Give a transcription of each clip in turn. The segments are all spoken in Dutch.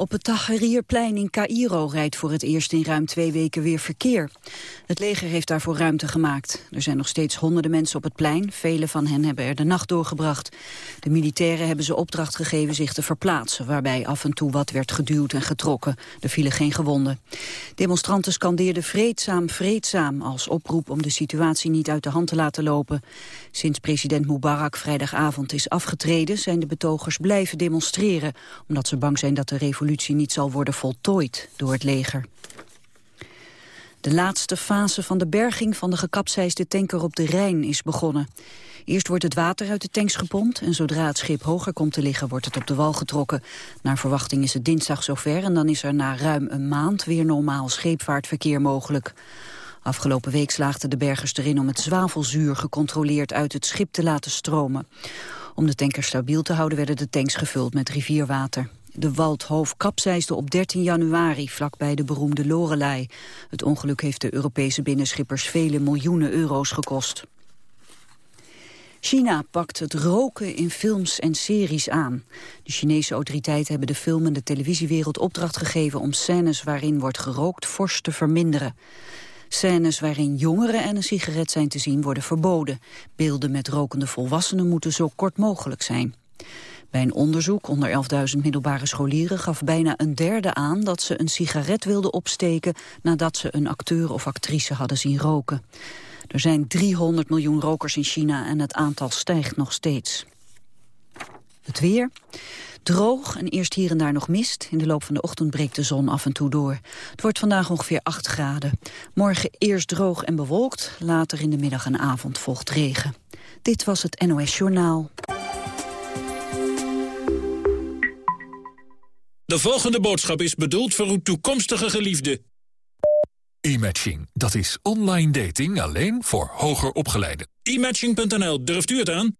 Op het Tahrirplein in Cairo rijdt voor het eerst in ruim twee weken weer verkeer. Het leger heeft daarvoor ruimte gemaakt. Er zijn nog steeds honderden mensen op het plein. Vele van hen hebben er de nacht doorgebracht. De militairen hebben ze opdracht gegeven zich te verplaatsen... waarbij af en toe wat werd geduwd en getrokken. Er vielen geen gewonden. Demonstranten scandeerden vreedzaam, vreedzaam... als oproep om de situatie niet uit de hand te laten lopen. Sinds president Mubarak vrijdagavond is afgetreden... zijn de betogers blijven demonstreren... omdat ze bang zijn dat de revolutie niet zal worden voltooid door het leger. De laatste fase van de berging van de gekapseisde tanker op de Rijn is begonnen. Eerst wordt het water uit de tanks gepompt en zodra het schip hoger komt te liggen wordt het op de wal getrokken. Naar verwachting is het dinsdag zover en dan is er na ruim een maand weer normaal scheepvaartverkeer mogelijk. Afgelopen week slaagden de bergers erin om het zwavelzuur gecontroleerd uit het schip te laten stromen. Om de tanker stabiel te houden werden de tanks gevuld met rivierwater. De Waldhoofd kapseisde op 13 januari vlakbij de beroemde Lorelei. Het ongeluk heeft de Europese binnenschippers vele miljoenen euro's gekost. China pakt het roken in films en series aan. De Chinese autoriteiten hebben de film- en de televisiewereld opdracht gegeven om scènes waarin wordt gerookt fors te verminderen. Scènes waarin jongeren en een sigaret zijn te zien worden verboden. Beelden met rokende volwassenen moeten zo kort mogelijk zijn. Bij een onderzoek onder 11.000 middelbare scholieren gaf bijna een derde aan dat ze een sigaret wilden opsteken nadat ze een acteur of actrice hadden zien roken. Er zijn 300 miljoen rokers in China en het aantal stijgt nog steeds. Het weer. Droog en eerst hier en daar nog mist. In de loop van de ochtend breekt de zon af en toe door. Het wordt vandaag ongeveer 8 graden. Morgen eerst droog en bewolkt. Later in de middag en avond volgt regen. Dit was het NOS Journaal. De volgende boodschap is bedoeld voor uw toekomstige geliefde. E-matching, dat is online dating alleen voor hoger opgeleiden. E-matching.nl, durft u het aan?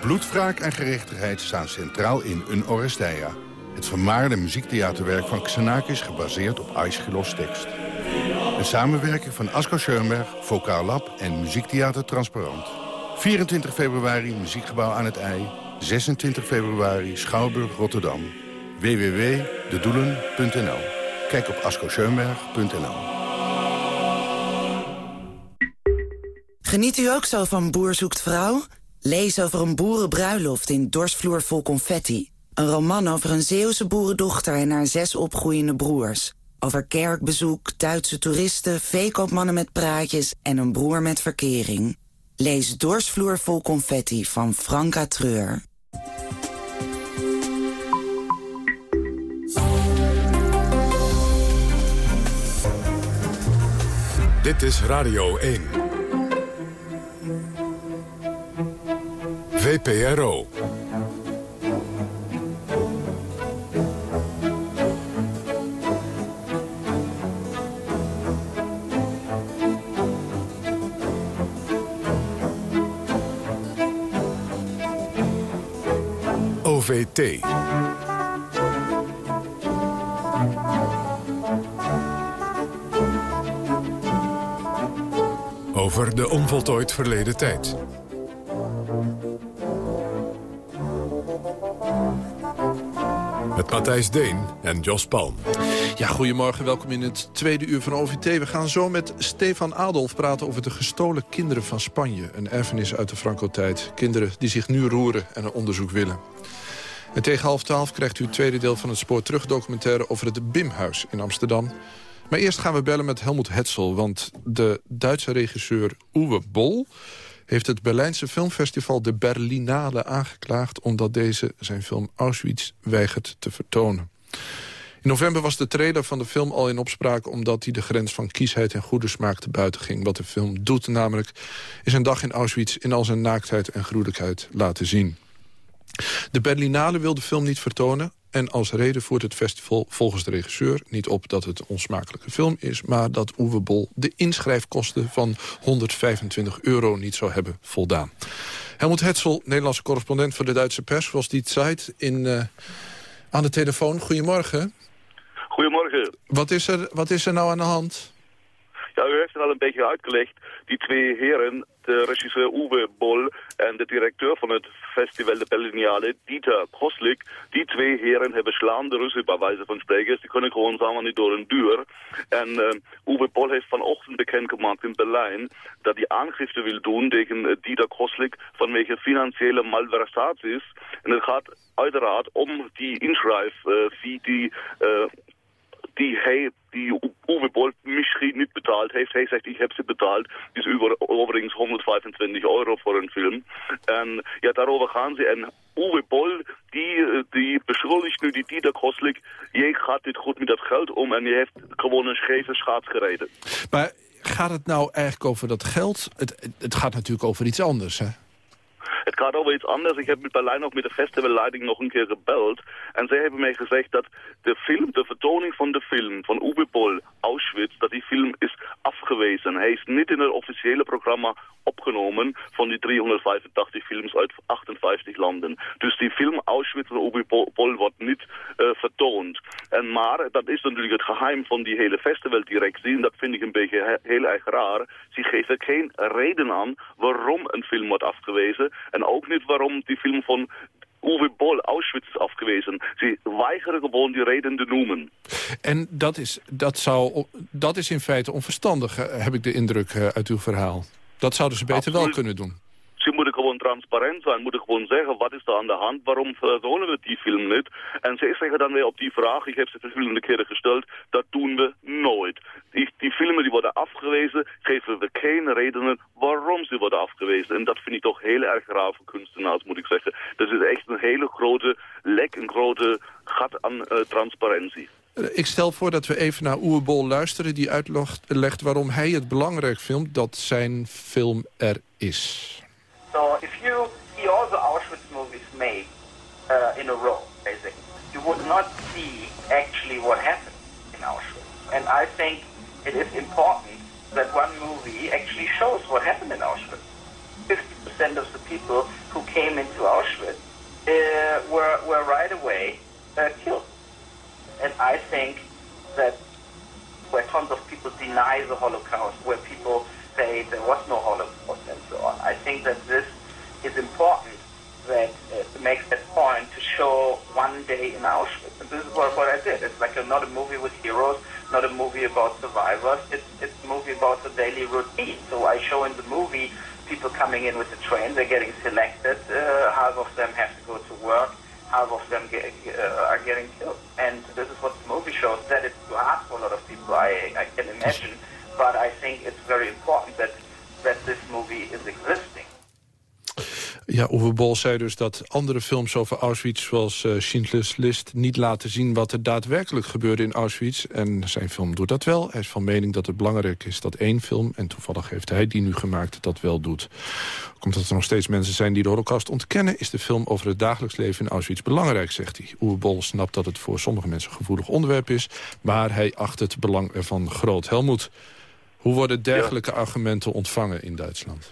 Bloedwraak en gerechtigheid staan centraal in Un Oresteia. Het vermaarde muziektheaterwerk van Xenakis gebaseerd op Aeschylus tekst. Een samenwerking van Asko Schoenberg, Vokaal Lab en Muziektheater Transparant. 24 februari Muziekgebouw aan het IJ. 26 februari Schouwburg Rotterdam. www.dedoelen.nl Kijk op ascoscheunberg.nl Geniet u ook zo van Boer zoekt vrouw? Lees over een boerenbruiloft in Dorsvloer vol confetti. Een roman over een Zeeuwse boerendochter en haar zes opgroeiende broers. Over kerkbezoek, Duitse toeristen, veekoopmannen met praatjes... en een broer met verkering. Lees Dorsvloer vol confetti van Franka Treur. Dit is Radio 1. VPRO. OVT. Over de onvoltooid verleden tijd. Met Matthijs Deen en Jos Palm. Ja, goedemorgen. Welkom in het tweede uur van OVT. We gaan zo met Stefan Adolf praten over de gestolen kinderen van Spanje. Een erfenis uit de Franco-tijd. Kinderen die zich nu roeren en een onderzoek willen. En tegen half twaalf krijgt u het tweede deel van het Spoor Terug documentaire over het Bimhuis in Amsterdam. Maar eerst gaan we bellen met Helmut Hetzel, want de Duitse regisseur Uwe Bol heeft het Berlijnse filmfestival de Berlinale aangeklaagd... omdat deze zijn film Auschwitz weigert te vertonen. In november was de trailer van de film al in opspraak... omdat hij de grens van kiesheid en goede smaak te buiten ging. Wat de film doet namelijk, is een dag in Auschwitz... in al zijn naaktheid en gruwelijkheid laten zien. De Berlinale wil de film niet vertonen... En als reden voert het festival volgens de regisseur niet op dat het een onsmakelijke film is... maar dat Uwe Bol de inschrijfkosten van 125 euro niet zou hebben voldaan. Helmut Hetzel, Nederlandse correspondent voor de Duitse pers... was die tijd in, uh, aan de telefoon. Goedemorgen. Goedemorgen. Wat is, er, wat is er nou aan de hand? U heeft het al een beetje uitgelegd. Die twee heren, de regisseur Uwe Boll en de directeur van het festival de Berlinale, Dieter Koslik, die twee heren hebben slaande ruzie bij wijze van spreken. Die kunnen gewoon samen niet door een deur. En uh, Uwe Boll heeft vanochtend bekendgemaakt in Berlijn dat hij aangifte wil doen tegen uh, Dieter Koslik vanwege financiële malversaties. En het gaat uiteraard om die inschrijfvee uh, die die hij, die Uwe Boll misschien niet betaald heeft. Hij zegt, ik heb ze betaald. Over, overigens 125 euro voor een film. En ja, daarover gaan ze. En Uwe Boll, die, die beschuldigt nu die Dieter Kostlik. Je gaat dit goed met dat geld om en je heeft gewoon een scheve schaats gereden. Maar gaat het nou eigenlijk over dat geld? Het, het gaat natuurlijk over iets anders, hè? Gaat over iets anders. Ik heb met Berlijn ook met de festivalleiding nog een keer gebeld. En zij hebben mij gezegd dat de film, de vertoning van de film van Uwe Boll, Auschwitz, dat die film is afgewezen. Hij is niet in het officiële programma opgenomen van die 385 films uit 58 landen. Dus die film Auschwitz van Uwe Boll wordt niet uh, vertoond. En maar, dat is natuurlijk het geheim van die hele festivaldirectie. En dat vind ik een beetje he heel erg raar. Ze geven geen reden aan waarom een film wordt afgewezen. En ook niet waarom die film van Uwe Boll Auschwitz is afgewezen. Ze weigeren gewoon die reden te noemen. En dat is, dat zou, dat is in feite onverstandig, heb ik de indruk uit uw verhaal. Dat zouden ze beter Absoluut. wel kunnen doen. Transparant zijn, moeten gewoon zeggen wat is er aan de hand, waarom vertonen we die film niet. En ze zeggen dan weer op die vraag, ik heb ze verschillende keren gesteld, dat doen we nooit. Die, die filmen die worden afgewezen, geven we geen redenen waarom ze worden afgewezen. En dat vind ik toch heel erg raar voor kunstenaars, moet ik zeggen. Dat is echt een hele grote lek, een grote gat aan uh, transparantie. Ik stel voor dat we even naar Uwe Bol luisteren... die uitlegt waarom hij het belangrijk vindt dat zijn film er is. So if you see all the Auschwitz movies made uh, in a row, basically, you would not see actually what happened in Auschwitz. And I think it is important that one movie actually shows what happened in Auschwitz. 50% of the people who came into Auschwitz uh, were, were right away uh, killed. And I think that where tons of people deny the Holocaust, where people say there was no Holocaust and so on, I think that this is important that uh, makes that point to show one day in Auschwitz. And this is what, what I did. It's like a, not a movie with heroes, not a movie survivors. It's, it's a movie about the daily routine. So I show in the movie people coming in with the train, they're getting Bol zei dus dat andere films over Auschwitz... zoals uh, Schindler's List niet laten zien wat er daadwerkelijk gebeurde in Auschwitz. En zijn film doet dat wel. Hij is van mening dat het belangrijk is dat één film... en toevallig heeft hij die nu gemaakt, dat wel doet. Komt dat er nog steeds mensen zijn die de holocaust ontkennen... is de film over het dagelijks leven in Auschwitz belangrijk, zegt hij. Uwe Bol snapt dat het voor sommige mensen een gevoelig onderwerp is... maar hij acht het belang ervan groot. Helmoet, hoe worden dergelijke ja. argumenten ontvangen in Duitsland?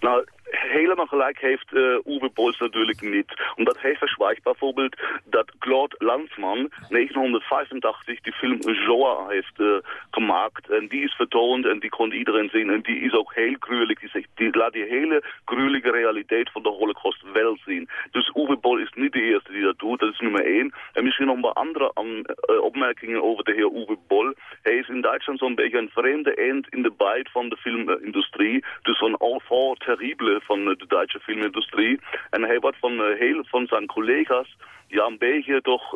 Nou, helemaal gelijk heeft uh, Uwe Bols natuurlijk niet. Omdat hij verzwijgt bijvoorbeeld dat Claude Lanzmann 1985 die film Zoa heeft uh, gemaakt. En die is vertoond en die kon iedereen zien. En die is ook heel gruwelijk. Die, die laat die hele gruwelijke realiteit van de holocaust wel zien. Dus Uwe Boll is niet de eerste die dat doet. Dat is nummer één. En misschien nog een paar andere an, uh, opmerkingen over de heer Uwe Boll. Hij is in Duitsland zo'n beetje een vreemde eind in de bijt van de filmindustrie. Dus van enfant terrible van de Duitse filmindustrie. En hij wordt van uh, heel van zijn collega's ja een beetje toch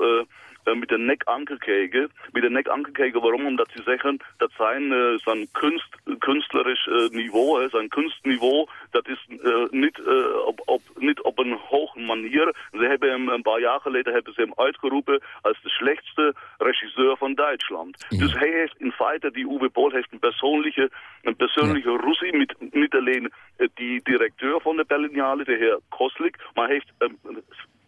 uh, uh, met de nek aangekeken. Met de nek aangekeken, waarom? Omdat zeggen dat zijn, uh, zijn kunst, kunstlerisch uh, niveau, zijn kunstniveau, dat is uh, niet, uh, op, op, niet op een hoge manier. Hebben hem een paar jaar geleden hebben ze hem uitgeroepen als de slechtste regisseur van Duitsland. Ja. Dus hij heeft in feite, die Uwe Boll heeft een persoonlijke, een persoonlijke ja. ruzie met niet alleen die directeur van de Berlinale, de heer Koslik, maar heeft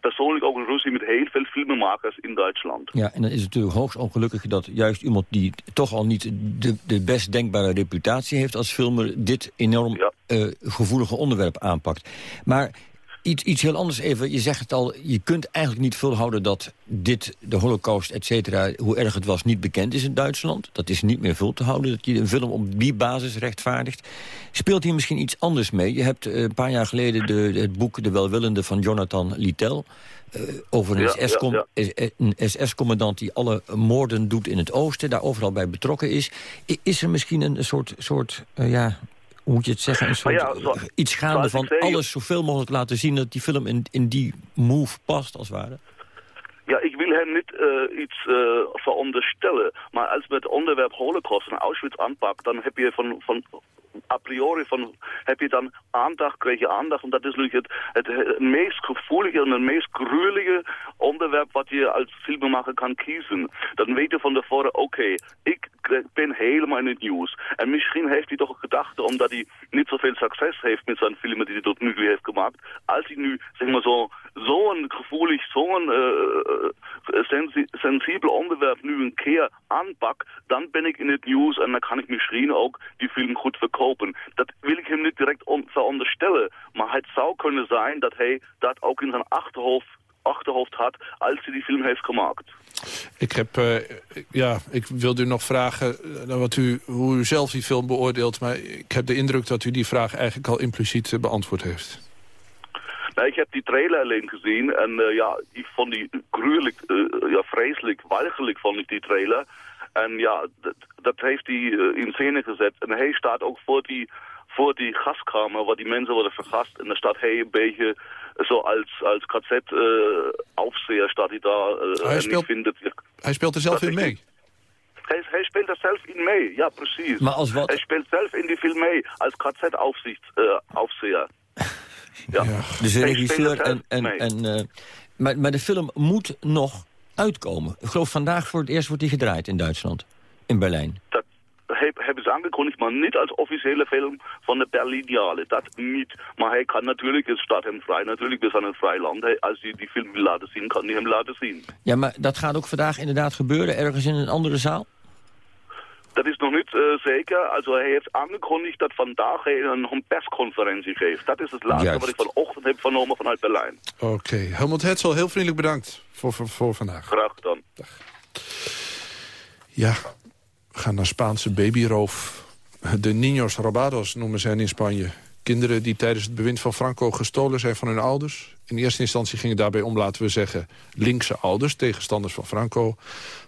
persoonlijk ook een ruzie met heel veel filmmakers in Duitsland. Ja, en dan is het natuurlijk hoogst ongelukkig dat juist iemand die toch al niet de, de best denkbare reputatie heeft als filmer, dit enorm ja. uh, gevoelige onderwerp aanpakt. Maar iets, iets heel anders even. Je zegt het al, je kunt eigenlijk niet volhouden dat dit, de holocaust, et cetera... hoe erg het was, niet bekend is in Duitsland. Dat is niet meer vol te houden, dat je een film op die basis rechtvaardigt. Speelt hier misschien iets anders mee? Je hebt eh, een paar jaar geleden de, het boek De Welwillende van Jonathan Littell... Uh, over een SS-commandant die alle moorden doet in het oosten... daar overal bij betrokken is. Is er misschien een soort, soort uh, ja, hoe moet je het zeggen, een soort, ja, zo, iets gaande van alles zoveel mogelijk laten zien... dat die film in, in die move past, als het ware? Ja, ik wil hem niet uh, iets uh, veronderstellen. Maar als we het onderwerp Holocaust en Auschwitz aanpakt... dan heb je van, van a priori van, heb je dan aandacht, krijg je aandacht. En dat is natuurlijk het, het, meest gevoelige en het meest gruwelige onderwerp wat je als filmemaker kan kiezen. Dan weet je van tevoren, oké, ik ben helemaal in het nieuws. En misschien heeft hij toch gedacht, omdat hij niet zoveel succes heeft met zijn filmen die hij tot nu toe heeft gemaakt, als hij nu, zeg maar zo, zo'n gevoelig, zo'n uh, sensi sensibel onderwerp nu een keer aanpak, dan ben ik in het nieuws en dan kan ik misschien ook die film goed verkopen. Dat wil ik hem niet direct veronderstellen, maar het zou kunnen zijn dat hij dat ook in zijn achterhoofd achterhoofd had als hij die film heeft gemaakt. Ik heb, uh, ja, ik wilde u nog vragen uh, wat u, hoe u zelf die film beoordeelt, maar ik heb de indruk dat u die vraag eigenlijk al impliciet uh, beantwoord heeft. Nou, ik heb die trailer alleen gezien en ja, ik vond die gruwelijk, ja, vreselijk, walgelijk vond ik die trailer. En ja, dat, dat heeft hij in scène gezet. En hij staat ook voor die, voor die gaskamer waar die mensen worden vergast. En daar staat hij een beetje zo als, als KZ-aufseher staat hij daar. Uh, hij, speelt, vindt hij speelt er zelf in mee? Hij, hij, speelt er zelf in mee, ja precies. Maar als wat? Hij speelt zelf in die film mee als KZ-aufseher. ja. ja. Dus de regisseur en... en, en uh, maar, maar de film moet nog uitkomen. Ik geloof vandaag voor het eerst wordt die gedraaid in Duitsland. In Berlijn. Dat, hebben ze aangekondigd, maar niet als officiële film van de Berlinale. Dat niet. Maar hij kan natuurlijk, het staat hem vrij, natuurlijk, we zijn een vrij land. Hij, als hij die film wil laten zien, kan hij hem laten zien. Ja, maar dat gaat ook vandaag inderdaad gebeuren, ergens in een andere zaal? Dat is nog niet uh, zeker. Also hij heeft aangekondigd dat vandaag hij een persconferentie geeft. Dat is het laatste Juist. wat ik vanochtend heb vernomen vanuit Berlijn. Oké. Okay. Helmut Hetzel, heel vriendelijk bedankt voor, voor, voor vandaag. Graag gedaan. Dag. Ja, gaan naar Spaanse babyroof. De niños robados noemen ze in Spanje. Kinderen die tijdens het bewind van Franco gestolen zijn van hun ouders. In eerste instantie ging het daarbij om, laten we zeggen, linkse ouders, tegenstanders van Franco.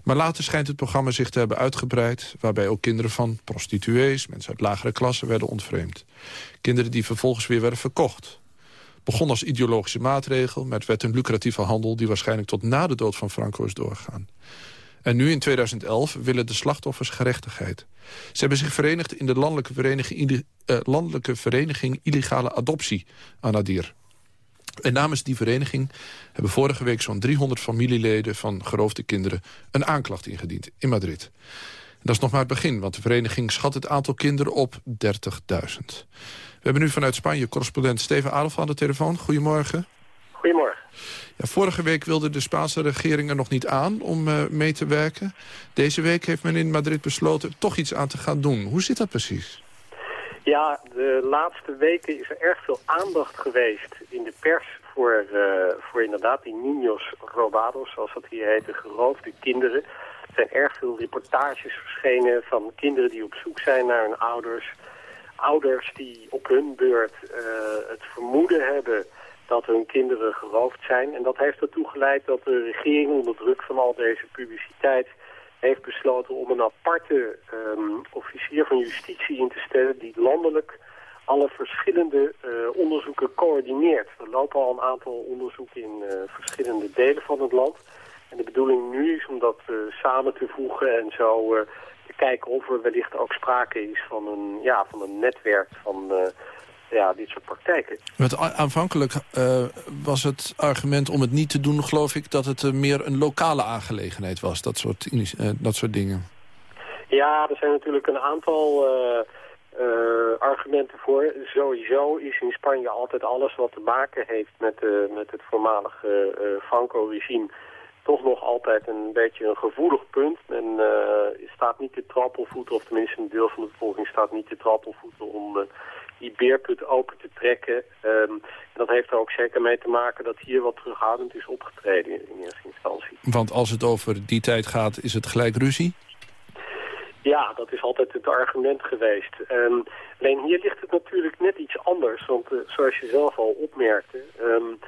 Maar later schijnt het programma zich te hebben uitgebreid... waarbij ook kinderen van prostituees, mensen uit lagere klassen werden ontvreemd. Kinderen die vervolgens weer werden verkocht. Begon als ideologische maatregel, met werd een lucratieve handel... die waarschijnlijk tot na de dood van Franco is doorgegaan. En nu in 2011 willen de slachtoffers gerechtigheid. Ze hebben zich verenigd in de landelijke vereniging, uh, landelijke vereniging Illegale Adoptie, Anadir. En namens die vereniging hebben vorige week zo'n 300 familieleden van geroofde kinderen een aanklacht ingediend in Madrid. Dat is nog maar het begin, want de vereniging schat het aantal kinderen op 30.000. We hebben nu vanuit Spanje correspondent Steven Adolf aan de telefoon. Goedemorgen. Goedemorgen. Ja, vorige week wilde de Spaanse regering er nog niet aan om uh, mee te werken. Deze week heeft men in Madrid besloten toch iets aan te gaan doen. Hoe zit dat precies? Ja, de laatste weken is er erg veel aandacht geweest in de pers voor, uh, voor inderdaad die niños robados, zoals dat hier heet, de geroofde kinderen. Er zijn erg veel reportages verschenen van kinderen die op zoek zijn naar hun ouders. Ouders die op hun beurt uh, het vermoeden hebben dat hun kinderen geroofd zijn. En dat heeft ertoe geleid dat de regering onder druk van al deze publiciteit heeft besloten om een aparte um, officier van justitie in te stellen die landelijk alle verschillende uh, onderzoeken coördineert. Er lopen al een aantal onderzoeken in uh, verschillende delen van het land. En de bedoeling nu is om dat uh, samen te voegen en zo te kijken of er wellicht ook sprake is van een, ja, van een netwerk van ja, dit soort praktijken. Met aanvankelijk uh, was het argument om het niet te doen, geloof ik... dat het uh, meer een lokale aangelegenheid was, dat soort, uh, dat soort dingen. Ja, er zijn natuurlijk een aantal argumenten voor. Sowieso is in Spanje altijd alles wat te maken heeft met, met het voormalige Franco-regime... toch nog altijd een beetje een gevoelig punt. Men uh, staat niet te trappelvoeten, of tenminste een deel van de bevolking staat niet te trappelvoeten om uh, die beerput open te trekken. Um, dat heeft er ook zeker mee te maken dat hier wat terughoudend is opgetreden in eerste instantie. Want als het over die tijd gaat, is het gelijk ruzie? Ja, dat is altijd het argument geweest. Um, alleen hier ligt het natuurlijk net iets anders, want uh, zoals je zelf al opmerkte... Um,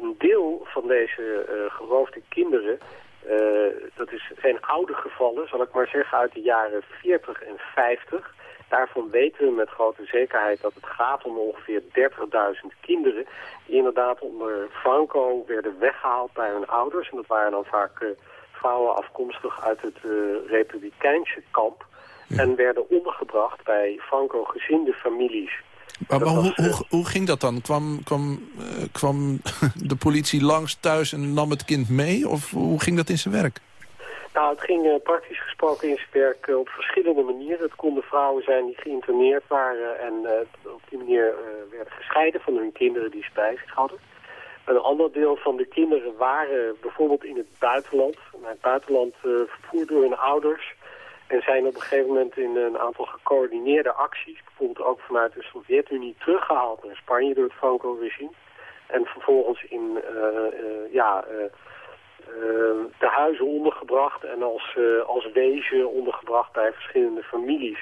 een deel van deze uh, geroofde kinderen, uh, dat is, zijn oude gevallen, zal ik maar zeggen, uit de jaren 40 en 50. Daarvan weten we met grote zekerheid dat het gaat om ongeveer 30.000 kinderen... die inderdaad onder Franco werden weggehaald bij hun ouders. En dat waren dan vaak uh, vrouwen afkomstig uit het republikeinse kamp... En werden ondergebracht bij Franco-gezinde families. Maar, maar hoe, hoe, hoe, ging dat dan? Kwam, kwam, uh, kwam de politie langs thuis en nam het kind mee? Of hoe ging dat in zijn werk? Nou, het ging uh, praktisch gesproken in zijn werk uh, op verschillende manieren. Het konden vrouwen zijn die geïnterneerd waren en op die manier werden gescheiden van hun kinderen die ze bij zich hadden. Een ander deel van de kinderen waren bijvoorbeeld in het buitenland. Naar het buitenland vervoerd door hun ouders. En zijn op een gegeven moment in een aantal gecoördineerde acties, bijvoorbeeld ook vanuit de Sovjet-Unie, teruggehaald naar Spanje door het Franco-regime. En vervolgens in ja, de huizen ondergebracht en als, als wezen ondergebracht bij verschillende families.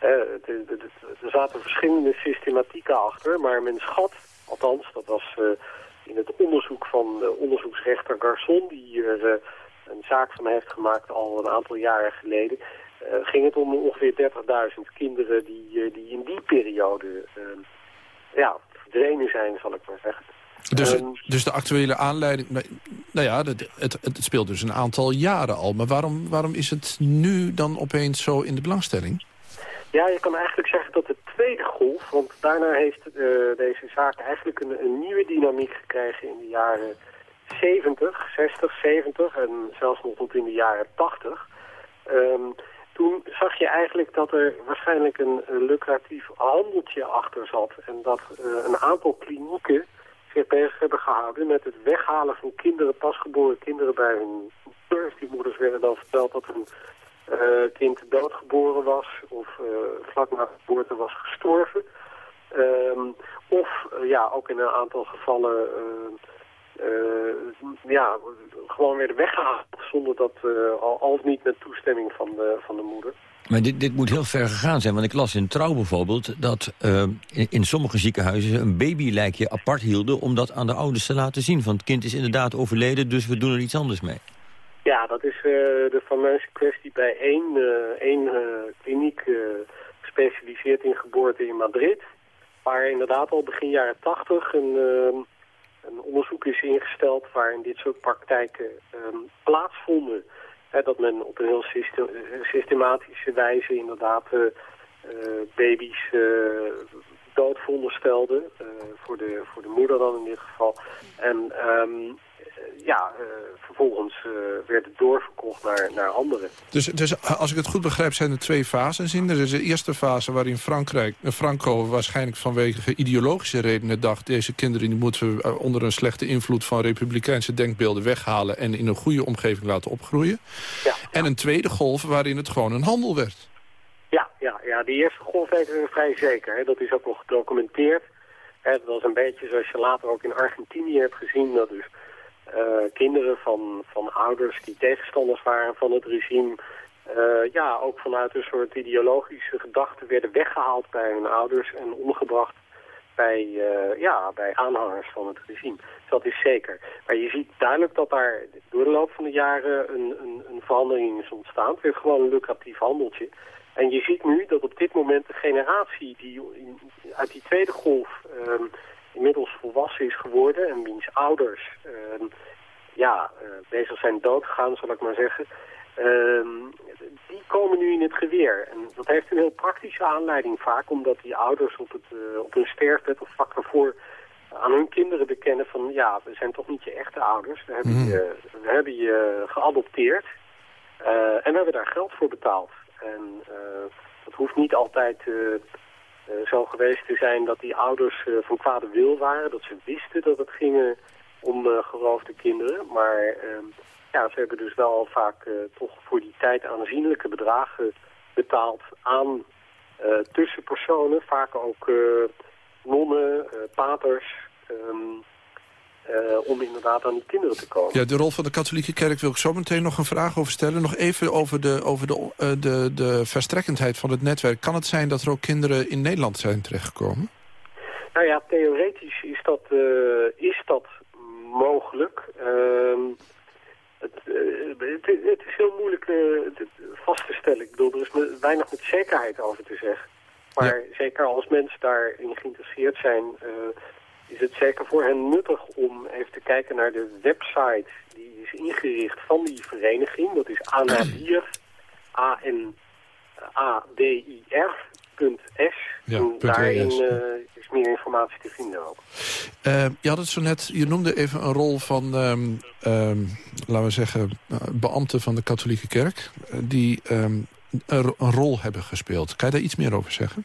er zaten verschillende systematieken achter, maar men schat, althans dat was in het onderzoek van de onderzoeksrechter Garçon, die hier een zaak van heeft gemaakt al een aantal jaren geleden... Ging het om ongeveer 30.000 kinderen die, die in die periode uh, ja, verdwenen zijn, zal ik maar zeggen. Dus, um, dus de actuele aanleiding, nou ja, het, het, het, speelt dus een aantal jaren al. Maar waarom, waarom is het nu dan opeens zo in de belangstelling? Ja, je kan eigenlijk zeggen dat de tweede golf, want daarna heeft deze zaak eigenlijk een, een nieuwe dynamiek gekregen in de jaren 70, 60, 70 en zelfs nog tot in de jaren 80. Um, toen zag je eigenlijk dat er waarschijnlijk een, een lucratief handeltje achter zat. En dat uh, een aantal klinieken zich bezig hebben gehouden met het weghalen van kinderen, pasgeboren kinderen bij hun moeders. Die moeders werden dan verteld dat een uh, kind doodgeboren was of uh, vlak na geboorte was gestorven. Um, of ja, ook in een aantal gevallen ja, gewoon werden weggehaald zonder dat, al, al niet met toestemming van de, van de moeder. Maar dit, dit moet heel ver gegaan zijn, want ik las in Trouw bijvoorbeeld... dat uh, in, sommige ziekenhuizen een babylijkje apart hielden... om dat aan de ouders te laten zien. Van het kind is inderdaad overleden, dus we doen er iets anders mee. Ja, dat is de fameuze kwestie bij één, één kliniek gespecialiseerd in geboorte in Madrid... waar inderdaad al begin jaren tachtig een een onderzoek is ingesteld waarin dit soort praktijken um, dat men op een heel systematische wijze inderdaad uh, baby's uh, doodvonden stelde. voor, de, voor de moeder dan in dit geval. En um, eh, ja, uh, vervolgens uh, werd het doorverkocht naar, naar anderen. Dus, dus als ik het goed begrijp zijn er twee fases in. Er is de eerste fase waarin Frankrijk, Franco waarschijnlijk vanwege ideologische redenen dacht... deze kinderen die moeten we onder een slechte invloed van republikeinse denkbeelden weghalen... en in een goede omgeving laten opgroeien. Ja, en een tweede golf waarin het gewoon een handel werd. Ja, ja, ja die eerste golf weten we vrij zeker. Hè. Dat is ook nog gedocumenteerd. Hè, dat was een beetje zoals je later ook in Argentinië hebt gezien... dat dus kinderen van, van ouders die tegenstanders waren van het regime... Uh, ja, ook vanuit een soort ideologische gedachten werden weggehaald bij hun ouders... en omgebracht bij, uh, ja, bij aanhangers van het regime. Dat is zeker. Maar je ziet duidelijk dat daar door de loop van de jaren een, een, een verandering is ontstaan. Het is gewoon een lucratief handeltje. En je ziet nu dat op dit moment de generatie die uit die tweede golf... Um, inmiddels volwassen is geworden en wiens ouders uh, ja, uh, bezig zijn doodgegaan, zal ik maar zeggen, uh, die komen nu in het geweer. En dat heeft een heel praktische aanleiding vaak, omdat die ouders op, het, uh, op hun sterfbed of vlak daarvoor aan hun kinderen bekennen van ja, we zijn toch niet je echte ouders, we hebben, mm. je, we hebben je geadopteerd uh, en we hebben daar geld voor betaald. En dat hoeft niet altijd zo geweest te zijn dat die ouders uh, van kwade wil waren. Dat ze wisten dat het ging, om uh, geroofde kinderen. Maar ehm, ja, ze hebben dus wel vaak toch voor die tijd aanzienlijke bedragen betaald aan tussenpersonen. Vaak ook nonnen, paters... Uh, om inderdaad aan die kinderen te komen. Ja, de rol van de katholieke kerk wil ik zo meteen nog een vraag over stellen. Nog even over de, over de, uh, de, de verstrekkendheid van het netwerk. Kan het zijn dat er ook kinderen in Nederland zijn terechtgekomen? Nou ja, theoretisch is dat, uh, is dat mogelijk. Ehm, het, het, het, is heel moeilijk vast te stellen. Ik bedoel, er is weinig met zekerheid over te zeggen. Maar zeker als mensen daarin geïnteresseerd zijn is het zeker voor hen nuttig om even te kijken naar de website die is ingericht van die vereniging. Dat is Anadir, A-N-A-D-I-R.s. Ja, en daarin uh, is meer informatie te vinden ook. Uh, je had het zo net, je noemde even een rol van, um, um, laten we zeggen, beambten van de katholieke kerk... die um, een, een rol hebben gespeeld. Kan je daar iets meer over zeggen?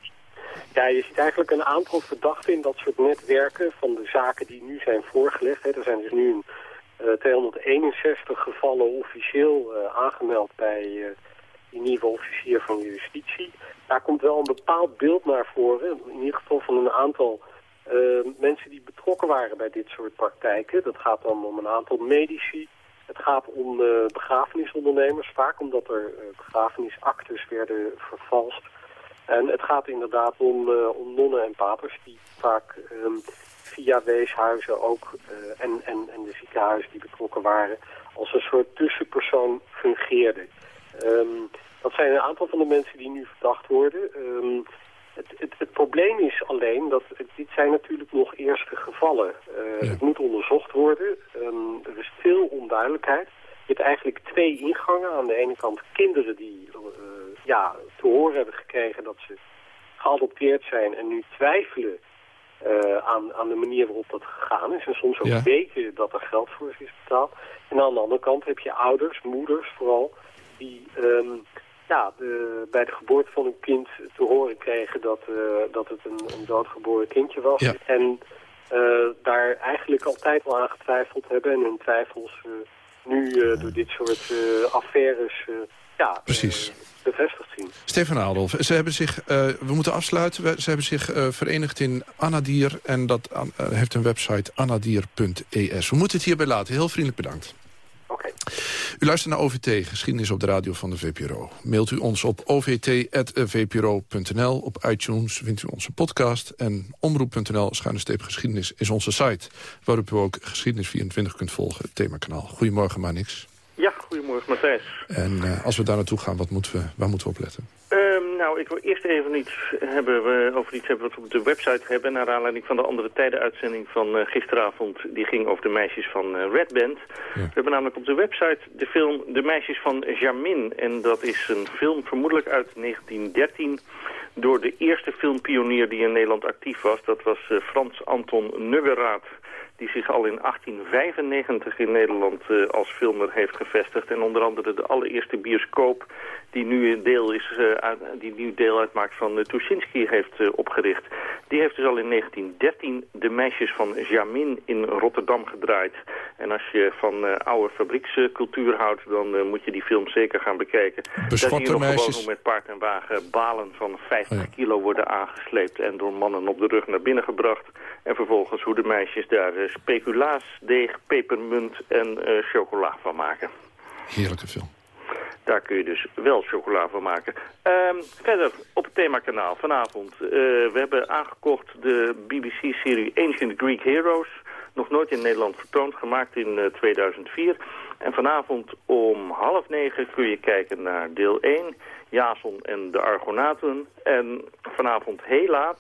Ja, je ziet eigenlijk een aantal verdachten in dat soort netwerken van de zaken die nu zijn voorgelegd. Hè. Er zijn dus nu uh, eh, 261 gevallen officieel uh, aangemeld bij uh, die nieuwe officier van justitie. Daar komt wel een bepaald beeld naar voren, in ieder geval van een aantal mensen die betrokken waren bij dit soort praktijken. Dat gaat dan om een aantal medici, het gaat om begrafenisondernemers, vaak omdat er begrafenisactes werden vervalst. En het gaat inderdaad om, uh, om nonnen en paters die vaak um, via weeshuizen ook uh, en, en, en de ziekenhuizen die betrokken waren als een soort tussenpersoon fungeerden. Um, dat zijn een aantal van de mensen die nu verdacht worden. Um, het, het, het, probleem is alleen dat dit zijn natuurlijk nog eerste gevallen. Uh, ja. Het moet onderzocht worden. er is veel onduidelijkheid. Je hebt eigenlijk twee ingangen. Aan de ene kant kinderen die ja, te horen hebben gekregen dat ze geadopteerd zijn en nu twijfelen uh, aan, aan de manier waarop dat gegaan is. En soms ook weten dat er geld voor is betaald. En aan de andere kant heb je ouders, moeders vooral, die um, ja, de, bij de geboorte van een kind te horen kregen dat, uh, dat het een, een doodgeboren kindje was. Ja. En uh, daar eigenlijk altijd wel aan getwijfeld hebben en hun twijfels nu door dit soort affaires ja, Precies. Uh, bevestigd zien. Stefan Adolf, ze hebben zich, uh, we moeten afsluiten, ze hebben zich uh, verenigd in Anadier en dat heeft een website anadier.es. We moeten het hierbij laten. Heel vriendelijk bedankt. Oké. U luistert naar OVT, geschiedenis op de radio van de VPRO. Mailt u ons op ovt.vpro.nl. Op iTunes vindt u onze podcast. En omroep.nl, schuine steep geschiedenis, is onze site... waarop u ook geschiedenis 24 kunt volgen, het themakanaal. Goedemorgen, Manix. Ja, Matthijs. En uh, als we daar naartoe gaan, wat moeten we, waar moeten we op letten? Um, nou, ik wil eerst even iets hebben, we, over iets hebben wat we op de website hebben... naar aanleiding van de andere tijdenuitzending van uh, gisteravond. Die ging over de meisjes van uh, Red Band. Ja. We hebben namelijk op de website de film De Meisjes van Jamin. En dat is een film vermoedelijk uit 1913 door de eerste filmpionier die in Nederland actief was. Dat was Frans Anton Nuggeraat die zich al in 1895 in Nederland uh, als filmer heeft gevestigd. En onder andere de allereerste bioscoop die nu, een deel, is, uit, die nu deel uitmaakt van uh, Tuschinski heeft opgericht. Die heeft dus al in 1913 de meisjes van Jamin in Rotterdam gedraaid. En als je van oude fabriekscultuur houdt, dan moet je die film zeker gaan bekijken. Daar zie je nog gewoon met paard en wagen balen van 50 oh ja. kilo worden aangesleept en door mannen op de rug naar binnen gebracht. En vervolgens hoe de meisjes daar speculaas, deeg, pepermunt en uh, chocola van maken. Heerlijke film. Daar kun je dus wel chocola van maken. Um, verder, op het themakanaal vanavond. Uh, we hebben aangekocht de BBC-serie Ancient Greek Heroes. Nog nooit in Nederland vertoond, gemaakt in uh, 2004. En vanavond om half negen kun je kijken naar deel 1, Jason en de Argonaten. En vanavond heel laat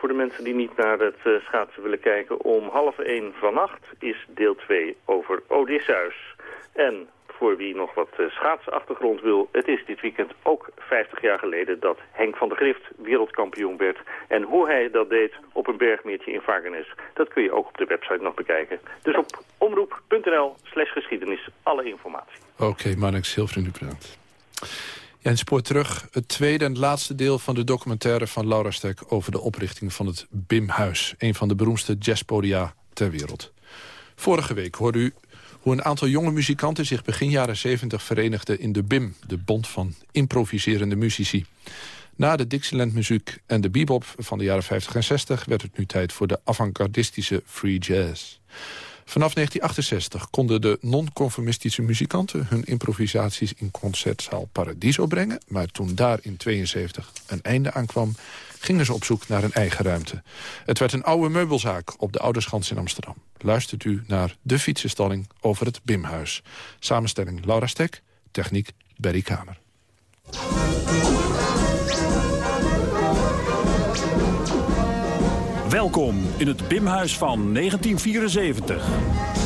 voor de mensen die niet naar het uh, schaatsen willen kijken, om half één vannacht is deel 2 over Odysseus. En voor wie nog wat uh, schaatsachtergrond wil, het is dit weekend ook 50 jaar geleden dat Henk van der Grift wereldkampioen werd. En hoe hij dat deed op een bergmeertje in Vagenes, dat kun je ook op de website nog bekijken. Dus op omroep.nl slash geschiedenis alle informatie. Oké, okay, Marnix, heel vriendelijk bedankt. Ja, en spoor terug het tweede en laatste deel van de documentaire van Laura Stek... over de oprichting van het BIM-huis. Een van de beroemdste jazzpodia ter wereld. Vorige week hoorde u hoe een aantal jonge muzikanten zich begin jaren 70 verenigden in de BIM, de Bond van Improviserende Muzici. Na de Dixieland-muziek en de bebop van de jaren 50 en 60 werd het nu tijd voor de avant-gardistische free jazz. Vanaf 1968 konden de non-conformistische muzikanten hun improvisaties in concertzaal Paradiso brengen. Maar toen daar in 72 een einde aan kwam, gingen ze op zoek naar een eigen ruimte. Het werd een oude meubelzaak op de Oude Schans in Amsterdam. Luistert u naar De Fietsenstalling over het Bimhuis. Samenstelling Laura Stek, techniek Berry Kamer. Welkom in het Bimhuis van 1974.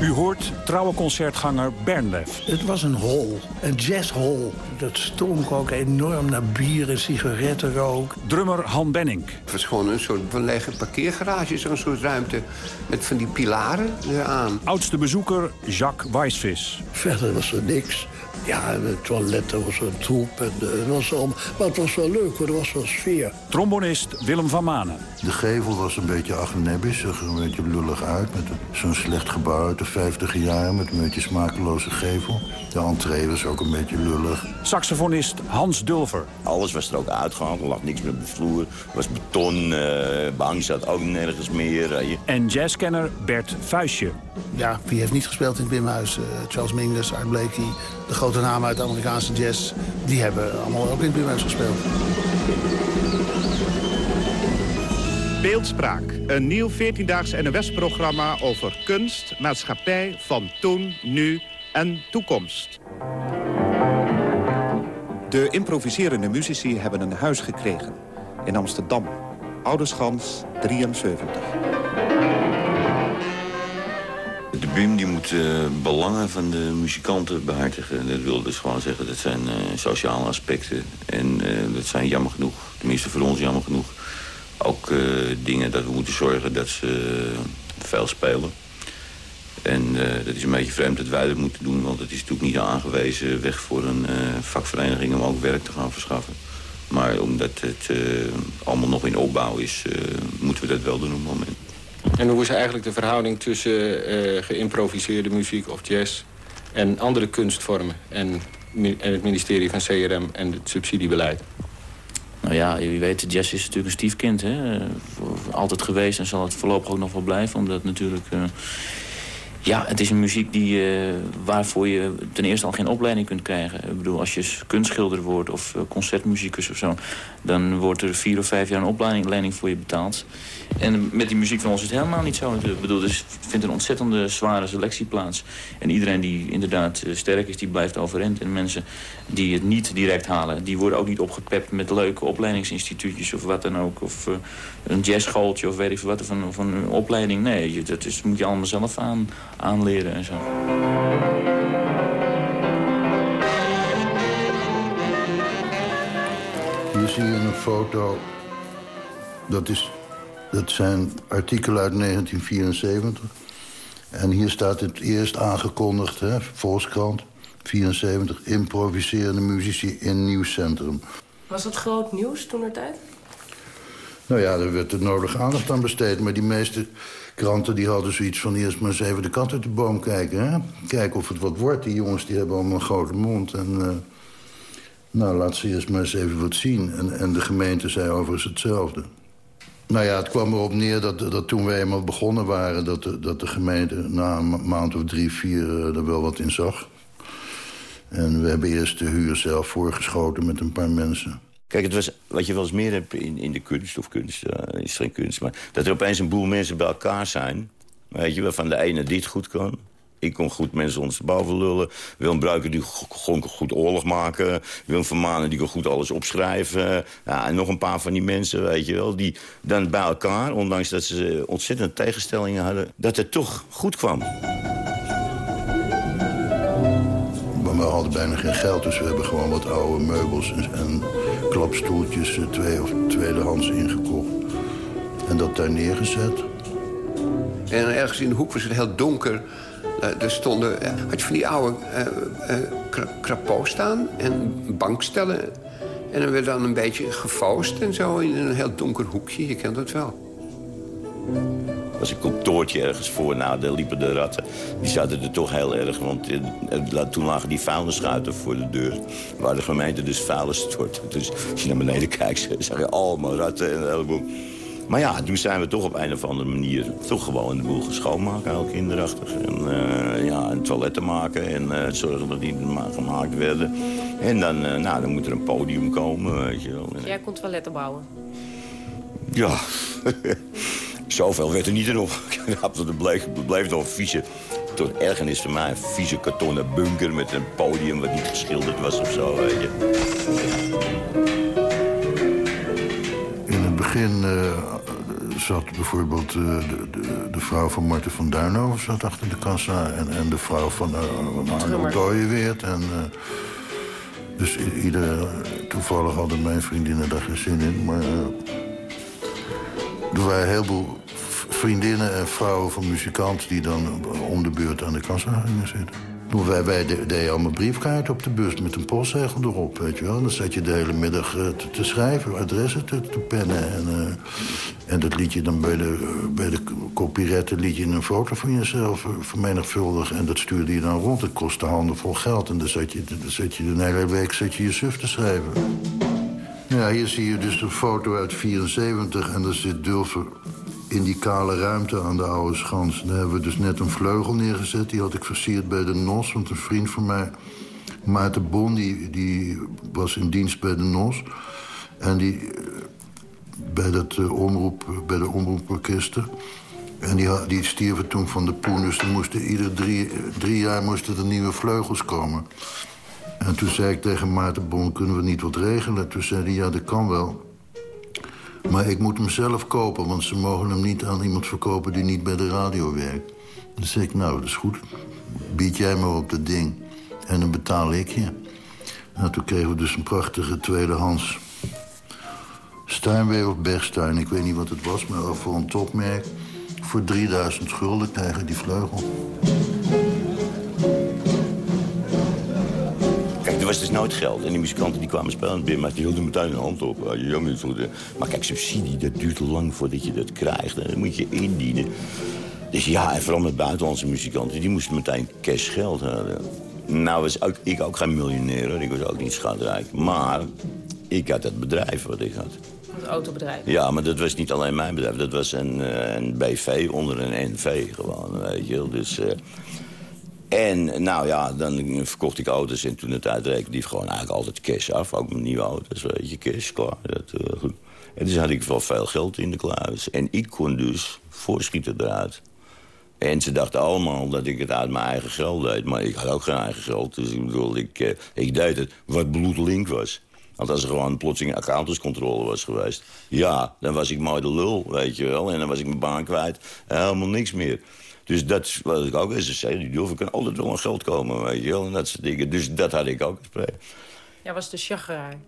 U hoort trouwe concertganger Bernlef. Het was een hol, een jazzhol. Dat stonk ook enorm naar bier en sigarettenrook. Drummer Han Benning. Het was gewoon een soort lege parkeergarage, zo'n soort ruimte... met van die pilaren eraan. Oudste bezoeker Jacques Weisvis. Verder was er niks. Ja, de toiletten was een troep. En, uh, het was al, maar het was wel leuk, hoor. er was wel sfeer. Trombonist Willem van Manen. De gevel was een beetje agnebbisch, zag er een beetje lullig uit. Met zo'n slecht gebouw uit de 50 jaren met een beetje smakeloze gevel. De entree was ook een beetje lullig. Saxofonist Hans Dulver. Alles was er ook uitgehaald, er lag niks meer op de vloer. Er was beton, uh, bank zat ook nergens meer. Uh, en jazzkenner Bert Vuistje. Ja, wie heeft niet gespeeld in het Bimhuis? Uh, Charles Mingus, Art Blakey, de grote namen uit de Amerikaanse jazz... die hebben allemaal ook in het Bimhuis gespeeld. Beeldspraak, een nieuw 14-daags NOS-programma over kunst, maatschappij van toen, nu en toekomst. De improviserende muzici hebben een huis gekregen in Amsterdam. Ouderschans 73. BIM die moet uh, belangen van de muzikanten behartigen. Dat wil dus gewoon zeggen, dat zijn uh, sociale aspecten. En uh, dat zijn jammer genoeg, tenminste voor ons jammer genoeg... ook dingen dat we moeten zorgen dat ze veel spelen. En dat is een beetje vreemd dat wij dat moeten doen... want het is natuurlijk niet aangewezen weg voor een vakvereniging... om ook werk te gaan verschaffen. Maar omdat het allemaal nog in opbouw is, moeten we dat wel doen op het moment. En hoe is eigenlijk de verhouding tussen uh, geïmproviseerde muziek of jazz... en andere kunstvormen en, en het ministerie van CRM en het subsidiebeleid? Nou ja, je weet, jazz is natuurlijk een stiefkind. Hè? Altijd geweest en zal het voorlopig ook nog wel blijven. Omdat natuurlijk... Uh, ja, het is een muziek die, uh, waarvoor je ten eerste al geen opleiding kunt krijgen. Ik bedoel, als je kunstschilder wordt of uh, concertmuzikus of zo... dan wordt er vier of vijf jaar een opleiding voor je betaald. En met die muziek van ons is het helemaal niet zo. Ik bedoel, dus vindt een ontzettende zware selectie plaats. En iedereen die inderdaad uh, sterk is, die blijft overeind. En mensen die het niet direct halen, die worden ook niet opgepept met leuke opleidingsinstituutjes of wat dan ook. Of een jazzschooltje of weet ik veel wat, of een, een opleiding. Nee, dat is, moet je allemaal zelf aan aanleren en zo. Hier zie je een foto. Dat, is, dat zijn artikelen uit 1974. En hier staat het eerst aangekondigd, hè, Volkskrant, 74, improviserende muzici in nieuwscentrum. Was dat groot nieuws toen er tijd? Nou ja, er werd de nodige aandacht aan besteed. Maar die meeste kranten die hadden zoiets van... eerst maar eens even de kat uit de boom kijken. Hè? Kijken of het wat wordt. Die jongens die hebben allemaal een grote mond. En, uh, nou, laat ze eerst maar eens even wat zien. En, en de gemeente zei overigens hetzelfde. Nou ja, het kwam erop neer dat, dat toen we eenmaal begonnen waren... dat de, dat de gemeente na een maand of drie, vier uh, er wel wat in zag. En we hebben eerst de huur zelf voorgeschoten met een paar mensen. Kijk, het was wat je wel eens meer hebt in, in de kunst, of kunst, uh, is geen kunst... maar dat er opeens een boel mensen bij elkaar zijn... weet je, waarvan de ene dit goed kan... Ik kon goed mensen ondersteboven lullen. Willem Bruiker die kon goed oorlog maken. Willem van Manen die kon goed alles opschrijven. Ja, en nog een paar van die mensen, weet je wel. Die dan bij elkaar, ondanks dat ze ontzettend tegenstellingen hadden... dat het toch goed kwam. We hadden bijna geen geld, dus we hebben gewoon wat oude meubels... en, en klapstoeltjes, twee of tweedehands ingekocht. En dat daar neergezet. En ergens in de hoek was het heel donker. Uh, er stonden, uh, had je van die oude uh, staan en bankstellen. En dan werd dan een beetje gefoost en zo in een heel donker hoekje. Je kent dat wel. Was een kantoortje ergens voor. Nou, daar liepen de ratten. Die zaten er toch heel erg, want eh, eh, toen lagen die vuilnisschuiten voor de deur. Waar de gemeente dus vuil stort. Dus als je naar beneden kijkt, zag je allemaal ratten en een heleboel. Maar ja, toen zijn we toch op een of andere manier... toch gewoon de boel schoonmaken, heel kinderachtig. En, uh, ja, en toiletten maken en uh, zorgen dat die gemaakt werden. En dan, uh, nou, dan moet er een podium komen, weet je wel. Jij kon toiletten bouwen? Ja, zoveel werd er niet in opgeknapt. Het bleef, bleef een vieze, tot ergernis van mij... een vieze kartonnen bunker met een podium wat niet geschilderd was of zo, weet je. In het begin zat bijvoorbeeld uh, de, de, de, vrouw van Marten van Duinhoven zat achter de kassa... en, en de vrouw van uh, Arnold Dooyeweert. En, uh, dus ieder, toevallig hadden mijn vriendinnen daar geen zin in. Maar er waren heel veel vriendinnen en vrouwen van muzikanten... die dan om de beurt aan de kassa gingen zitten. Wij, wij deden allemaal briefkaarten op de bus met een postzegel erop, weet je wel. Dan zat je de hele middag te, te, schrijven, adressen te, te pennen. En, uh, en dat liet je dan bij de, bij de copyretten liet je een foto van jezelf vermenigvuldig. En dat stuurde je dan rond. Het kostte handen vol geld. En dan zat je, dan zat je de hele week zat je, je suf te schrijven. Ja, hier zie je dus een foto uit 74 en daar zit Dulfer in die kale ruimte aan de oude schans. Daar hebben we dus net een vleugel neergezet. Die had ik versierd bij de NOS, want een vriend van mij... Maarten Bon, die, die was in dienst bij de NOS. En die bij, dat, uh, omroep, bij de omroeporkesten. En die, die stierven toen van de poen. Dus er moesten ieder drie, drie jaar moesten er nieuwe vleugels komen. En toen zei ik tegen Maarten Bon, kunnen we niet wat regelen? Toen zei hij, ja, dat kan wel. Maar ik moet hem zelf kopen, want ze mogen hem niet aan iemand verkopen... die niet bij de radio werkt. Dus zei ik, nou, dat is goed. Bied jij me op dat ding. En dan betaal ik je. Nou, toen kregen we dus een prachtige tweedehands... Steinweg of Bergstein, ik weet niet wat het was... maar voor een topmerk. Voor 3000 gulden krijgen die vleugel. Er was dus nooit geld. En die muzikanten die kwamen spelen binnen, maar die hielden meteen een hand op. Maar kijk, subsidie, dat duurt lang voordat je dat krijgt. En dan moet je indienen. Dus ja, en vooral met buitenlandse muzikanten, die moesten meteen cash geld hebben. Nou was ook, ik ook geen miljonair, hoor. ik was ook niet schatrijk. Maar ik had het bedrijf wat ik had. Het autobedrijf? Ja, maar dat was niet alleen mijn bedrijf. Dat was een, een BV onder een NV gewoon, weet je Dus... Uh, en nou ja, dan verkocht ik auto's en toen het uitrekende die gewoon eigenlijk altijd cash af. Ook mijn nieuwe auto's, weet je, cash, klaar. Dat, uh, goed. En dus had ik wel veel geld in de kluis. En ik kon dus voorschieten eruit. En ze dachten allemaal dat ik het uit mijn eigen geld deed. Maar ik had ook geen eigen geld. Dus ik bedoel, ik, uh, ik deed het wat bloedlink was. Want als er gewoon plotseling accountantscontrole was geweest... ja, dan was ik mooi de lul, weet je wel. En dan was ik mijn baan kwijt. Helemaal niks meer. Dus dat wat ik ook eens zei. Die durven kan altijd wel aan geld komen, weet je wel. En dat soort dingen. Dus dat had ik ook gesproken. Ja, was de chagrin.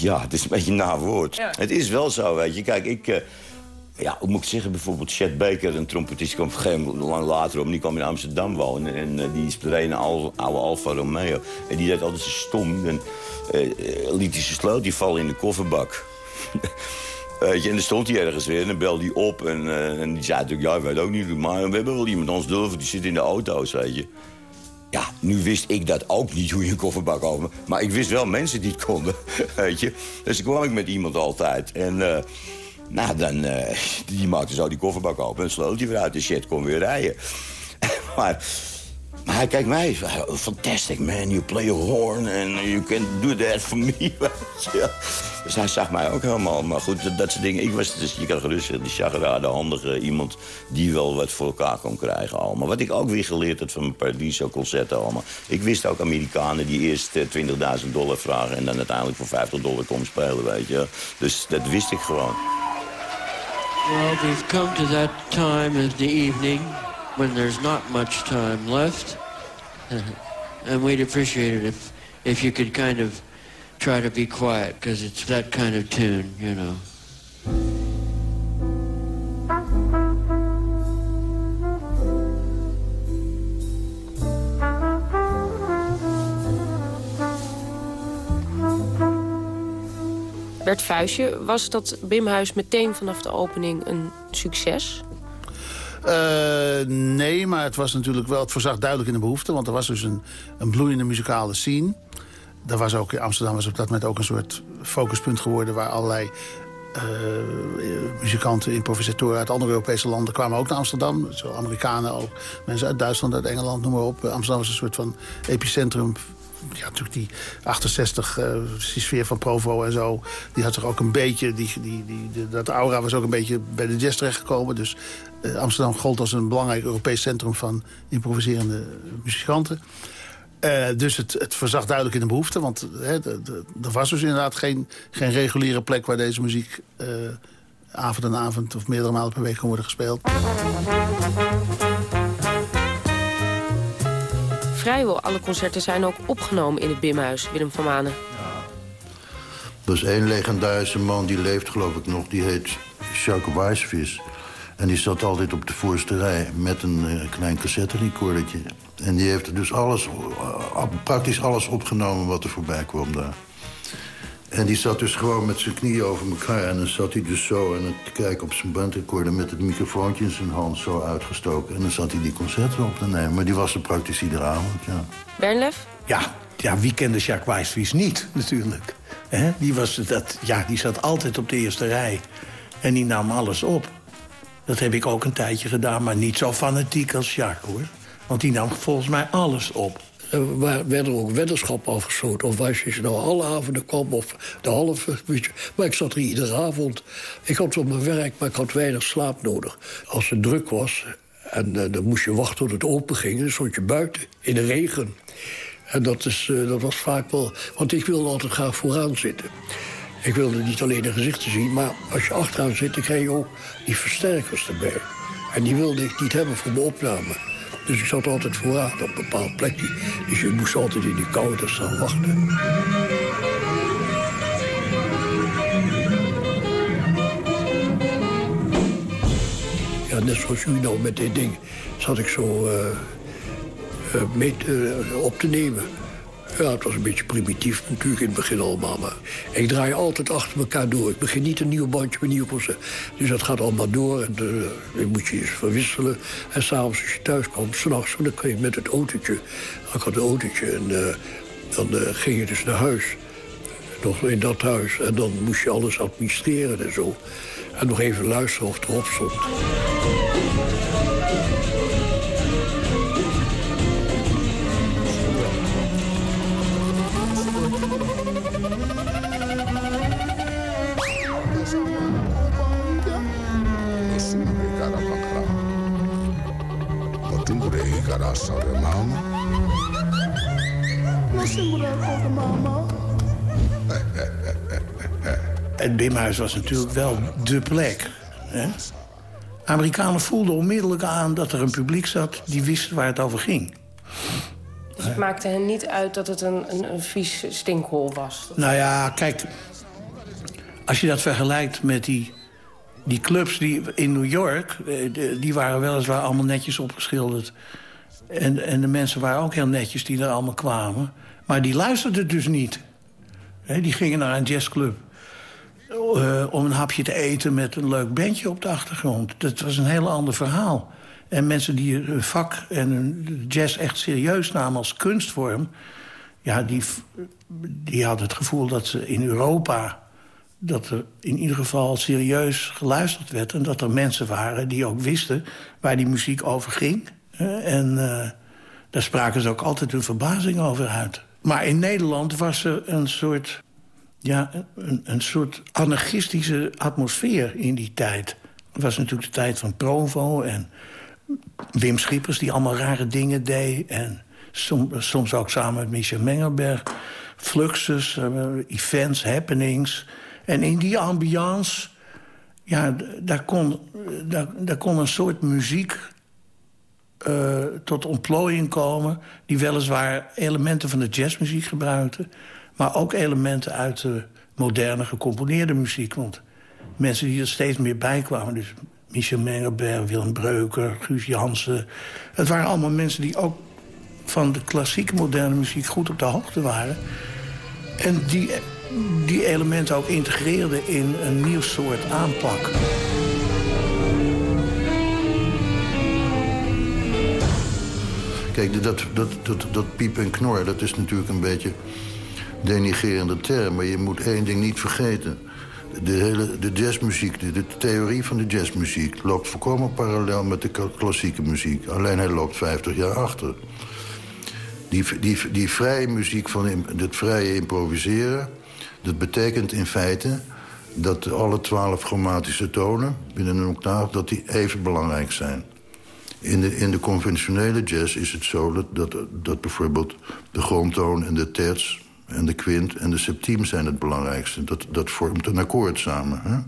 Ja, het is een beetje een na woord. Ja. Het is wel zo, weet je. Kijk, ik... Uh, ja, hoe moet ik zeggen? Bijvoorbeeld Chet Baker, een trompetist, kwam een lang later om. Die kwam in Amsterdam wonen. En uh, die speelde een oude Alfa Romeo. En die deed altijd zo stom. En uh, liet hij zijn sleutel vallen in de kofferbak. Weet je, en dan stond hij ergens weer en dan belde hij op. En, en die zei natuurlijk, ja, ik weet ook niet. Maar we hebben wel iemand ons durven, die zit in de auto's, weet je. Ja, nu wist ik dat ook niet, hoe je een kofferbak open. Maar ik wist wel mensen die het konden, weet je. Dus dan kwam ik met iemand altijd. En uh, nou, dan, die maakte zo die kofferbak open en sloot hij weer uit. De shit kon weer rijden. maar... Maar hij kijkt mij, fantastic man, you play a horn and you can do that for me. Dus hij zag mij ook helemaal. Maar goed, dat soort dingen. Ik was dus, je kan gerust zeggen, de chagrade, handige iemand die wel wat voor elkaar kon krijgen allemaal. Wat ik ook weer geleerd had van mijn Paradiso-concerten allemaal. Ik wist ook Amerikanen die eerst 20.000 dollar vragen en dan uiteindelijk voor 50 dollar komen spelen, weet je. Dus dat wist ik gewoon. Well, we've come to that time of the evening when there's not much time left. and we'd appreciate it if, if you could kind of try to be quiet, because it's that kind of tune, you know. Bert Vuistje, was dat Bimhuis meteen vanaf de opening een succes? Uh, nee, maar het was natuurlijk wel, het voorzag duidelijk in de behoefte. Want er was dus een, een bloeiende muzikale scene. Daar was ook, Amsterdam was op dat moment ook een soort focuspunt geworden... waar allerlei uh, muzikanten, improvisatoren uit andere Europese landen kwamen ook naar Amsterdam. Zo Amerikanen ook, mensen uit Duitsland, uit Engeland, noem maar op. Amsterdam was een soort van epicentrum ja, natuurlijk die 68, uh, die sfeer van Provo en zo... die had zich ook een beetje... Die, die, die, dat aura was ook een beetje bij de jazz terechtgekomen. Dus Amsterdam gold als een belangrijk Europees centrum... van improviserende muzikanten. Uh, dus het, het verzag duidelijk in de behoefte. Want er was dus inderdaad geen, geen reguliere plek... waar deze muziek avond en avond of meerdere malen per week kon worden gespeeld. Vrijwel alle concerten zijn ook opgenomen in het Bimhuis, Willem van Manen. Er is één legendarische man, die leeft geloof ik nog. Die heet Jacques Weisvis. En die zat altijd op de voorste rij met een uh, klein cassetterecordertje. En die heeft dus alles, uh, praktisch alles opgenomen wat er voorbij kwam daar. En die zat dus gewoon met zijn knieën over elkaar. En dan zat hij dus zo en te kijken op zijn bandrecorder... met het microfoontje in zijn hand zo uitgestoken. En dan zat hij die concerten op te nemen. Maar die was er praktisch iedere avond, ja. Bernlef? Ja, ja wie kende Jacques Weisvies niet, natuurlijk. He? Die, was dat, ja, die zat altijd op de eerste rij. En die nam alles op. Dat heb ik ook een tijdje gedaan, maar niet zo fanatiek als Jacques, hoor. Want die nam volgens mij alles op. Er werden ook weddenschappen afgesloten. Of was je nou alle avonden kwam of de halve. Maar ik zat er iedere avond. Ik had op mijn werk, maar ik had weinig slaap nodig. Als het druk was en uh, dan moest je wachten tot het open ging... dan stond je buiten in de regen. En dat, is, uh, dat was vaak wel... Want ik wilde altijd graag vooraan zitten. Ik wilde niet alleen de gezichten zien, maar als je achteraan zit... dan krijg je ook die versterkers erbij. En die wilde ik niet hebben voor mijn opname. Dus ik zat altijd vooraan op een bepaald plekje. Dus je moest altijd in die koude staan wachten. Ja, net zoals u nou met dit ding zat ik zo uh, uh, mee op te nemen. Ja, het was een beetje primitief natuurlijk in het begin allemaal. Maar ik draai altijd achter elkaar door. Ik begin niet een nieuw bandje met nieuw concert. Dus dat gaat allemaal door. En uh, dan moet je eens verwisselen. En s'avonds als je thuis komt, s'nachts, dan kun je met het autootje. Ik had een autootje en uh, dan uh, ging je dus naar huis. Nog in dat huis. En dan moest je alles administreren en zo. En nog even luisteren of het erop stond. Het Bimhuis was natuurlijk wel dé plek. Hè? Amerikanen voelden onmiddellijk aan dat er een publiek zat... die wist waar het over ging. Dus het maakte hen niet uit dat het een, een, een vies stinkhol was? Nou ja, kijk... Als je dat vergelijkt met die, die clubs die in New York... die waren weliswaar allemaal netjes opgeschilderd. En, en de mensen waren ook heel netjes die er allemaal kwamen. Maar die luisterden dus niet. die gingen naar een jazzclub. Uh, om een hapje te eten met een leuk bandje op de achtergrond. Dat was een heel ander verhaal. En mensen die hun vak en hun jazz echt serieus namen als kunstvorm... ja, die, die hadden het gevoel dat ze in Europa... dat er in ieder geval serieus geluisterd werd... en dat er mensen waren die ook wisten waar die muziek over ging. En uh, daar spraken ze ook altijd hun verbazing over uit. Maar in Nederland was er een soort ja, een, een soort anarchistische atmosfeer in die tijd. Het was natuurlijk de tijd van Provo en Wim Schippers... die allemaal rare dingen deed. En soms, soms ook samen met Michel Mengelberg. Fluxus, uh, events, happenings. En in die ambiance, ja, daar kon, daar, daar kon een soort muziek... Uh, tot ontplooiing komen... die weliswaar elementen van de jazzmuziek gebruikte... Maar ook elementen uit de moderne gecomponeerde muziek. Want mensen die er steeds meer bij kwamen... dus Michel Mengelberg, Willem Breuker, Guus Jansen... het waren allemaal mensen die ook van de klassieke moderne muziek... goed op de hoogte waren. En die die elementen ook integreerde in een nieuw soort aanpak. Kijk, dat, dat, dat, dat piep en knor, dat is natuurlijk een beetje denigerende term. Maar je moet één ding niet vergeten. De, hele, de jazzmuziek, de, de theorie van de jazzmuziek... loopt volkomen parallel met de klassieke muziek. Alleen hij loopt 50 jaar achter. Die, die, die vrije muziek van het vrije improviseren... dat betekent in feite dat alle twaalf chromatische tonen binnen een octaaf... dat die even belangrijk zijn. In de, in de conventionele jazz is het zo dat, dat, bijvoorbeeld de grondtoon en de terts en de kwint en de septiem zijn het belangrijkste. Dat, dat vormt een akkoord samen. Hè?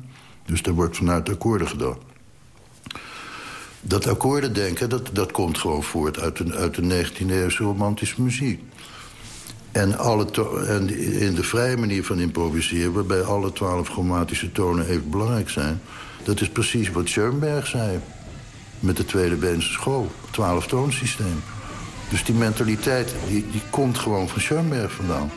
Dus daar wordt vanuit akkoorden gedaan. Dat akkoordendenken, dat, dat komt gewoon voort uit de, uit de 19e-eeuwse romantische muziek. En, alle en in de vrije manier van improviseren... waarbij alle twaalf chromatische tonen even belangrijk zijn... dat is precies wat Schoenberg zei met de Tweede Beense School. Twaalf toonsysteem. Dus die mentaliteit die, die komt gewoon van Schoenberg vandaan.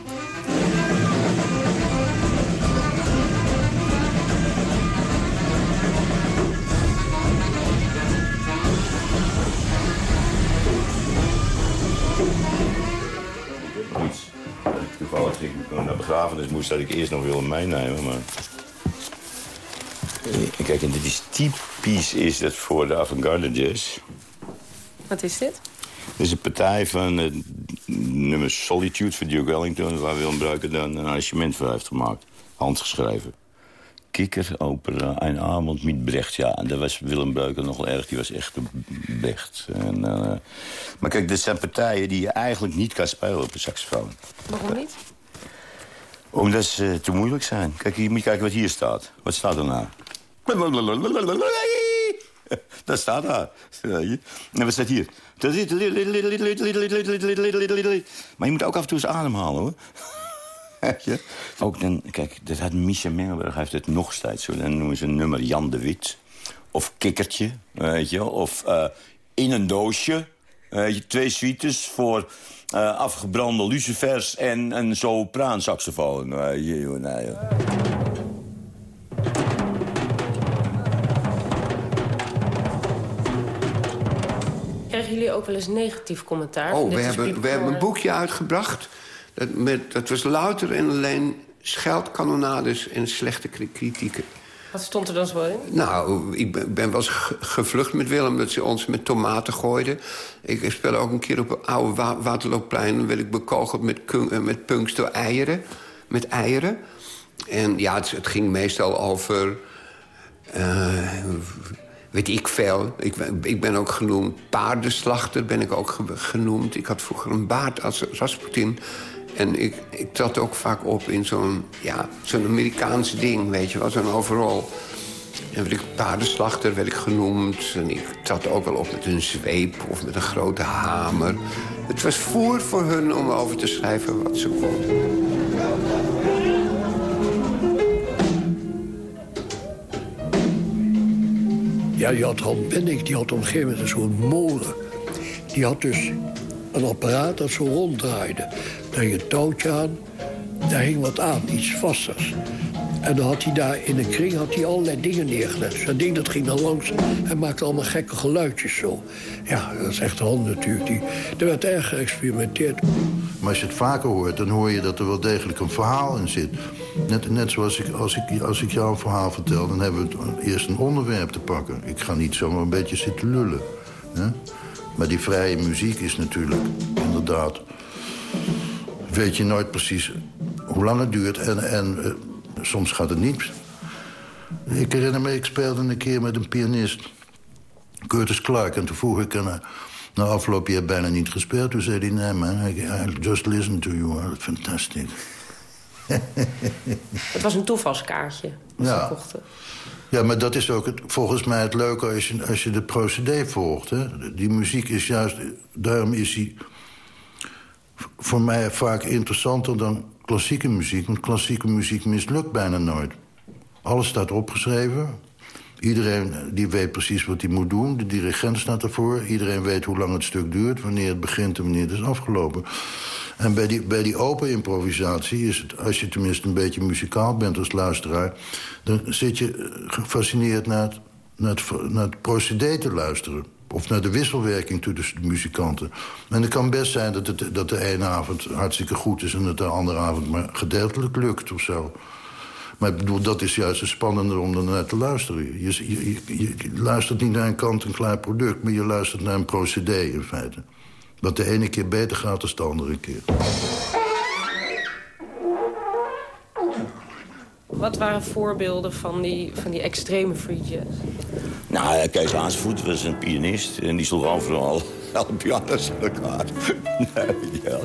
Begrafenis moest dat ik eerst nog willen meenemen, maar... Eh, kijk, en dit is typisch is dat voor de avant-garde jazz. Wat is dit? Dit is een partij van het nummer Solitude voor Duke Wellington... waar Willem Bruiker dan een arrangement voor heeft gemaakt. Handgeschreven. Kikker, opera, een avond met Brecht. Ja, en daar was Willem Bruiker nogal erg. Die was echt een Brecht. En, uh, maar kijk, dit zijn partijen die je eigenlijk niet kan spelen op een saxofoon. Waarom niet? Omdat ze te moeilijk zijn. Kijk, je moet kijken wat hier staat. Wat staat er nou? Dat staat daar. En wat staat hier? Maar je moet ook af en toe eens ademhalen, hoor. Ook dan, kijk, dat had Mengelberg heeft het nog steeds zo. Dan noemen ze een nummer Jan de Wit. Of Kikkertje, weet je. Of uh, In een doosje. Uh, twee suites voor uh, afgebrande lucifers en een sopraansaxofoon. Uh, nee, Krijgen jullie ook wel eens negatief commentaar? Oh, we hebben, we hebben een boekje uitgebracht. Dat, met, dat was louter en alleen scheldkanonades en slechte kritieken. Wat stond er dan zo in? Nou, ik ben, eens gevlucht met Willem... dat ze ons met tomaten gooiden. Ik speelde ook een keer op een oude wa Waterloopplein... dan werd ik bekogeld met, met punks door eieren. Met eieren. En ja, het, het ging meestal over... Uh, weet ik veel. Ik, ik, ben ook genoemd paardenslachter, ben ik ook genoemd. Ik had vroeger een baard als Rasputin. En ik, ik trad ook vaak op in zo'n ja, zo'n Amerikaans ding, weet je wel, zo'n overal. En werd ik paardenslachter, werd ik genoemd. En ik trad ook wel op met een zweep of met een grote hamer. Het was voer voor hun om over te schrijven wat ze konden. Ja, die had Han Bennik, die had op een gegeven moment zo'n molen. Die had dus een apparaat dat zo ronddraaide. Daar hing een touwtje aan, daar hing wat aan, iets vasters. En dan had hij daar in een kring had hij allerlei dingen neergelegd. Dat ding dat ging dan langs en maakte allemaal gekke geluidjes zo. Ja, dat is echt hand natuurlijk. Die, er werd erg geëxperimenteerd. Maar als je het vaker hoort, dan hoor je dat er wel degelijk een verhaal in zit. Net, net zoals ik, als, ik, als ik jou een verhaal vertel, dan hebben we eerst een onderwerp te pakken. Ik ga niet zomaar een beetje zitten lullen. Hè? Maar die vrije muziek is natuurlijk inderdaad... weet je nooit precies hoe lang het duurt. En, en uh, soms gaat het niet. Ik herinner me, ik speelde een keer met een pianist. Curtis Clark. En toen vroeg ik... Uh, na afloop, je hebt bijna niet gespeeld. Toen zei hij, nee man, I, I just listen to you. Oh, fantastisch. het was een toevalskaartje. Ja. Ja, maar dat is ook het, volgens mij het leuke als je, als je de procedé volgt. Hè. Die muziek is juist... Daarom is die voor mij vaak interessanter dan klassieke muziek. Want klassieke muziek mislukt bijna nooit. Alles staat opgeschreven. Iedereen die weet precies wat hij moet doen. De dirigent staat ervoor. Iedereen weet hoe lang het stuk duurt, wanneer het begint en wanneer het is afgelopen. En bij die, bij die open improvisatie is het, als je tenminste een beetje muzikaal bent als luisteraar... dan zit je gefascineerd naar het, naar het, naar het procedé te luisteren. Of naar de wisselwerking tussen de muzikanten. En het kan best zijn dat, het, dat de ene avond hartstikke goed is... en dat de andere avond maar gedeeltelijk lukt of zo. Maar ik bedoel, dat is juist het spannende om er naar te luisteren. Je, je luistert niet naar een kant-en-klaar product... maar je luistert naar een procedé in feite. Wat de ene keer beter gaat dan de andere keer. Wat waren voorbeelden van die, van die extreme free jazz? Nou, Kees Haasvoet was een pianist. En die sloeg overal alle pianos in elkaar. nee, ja.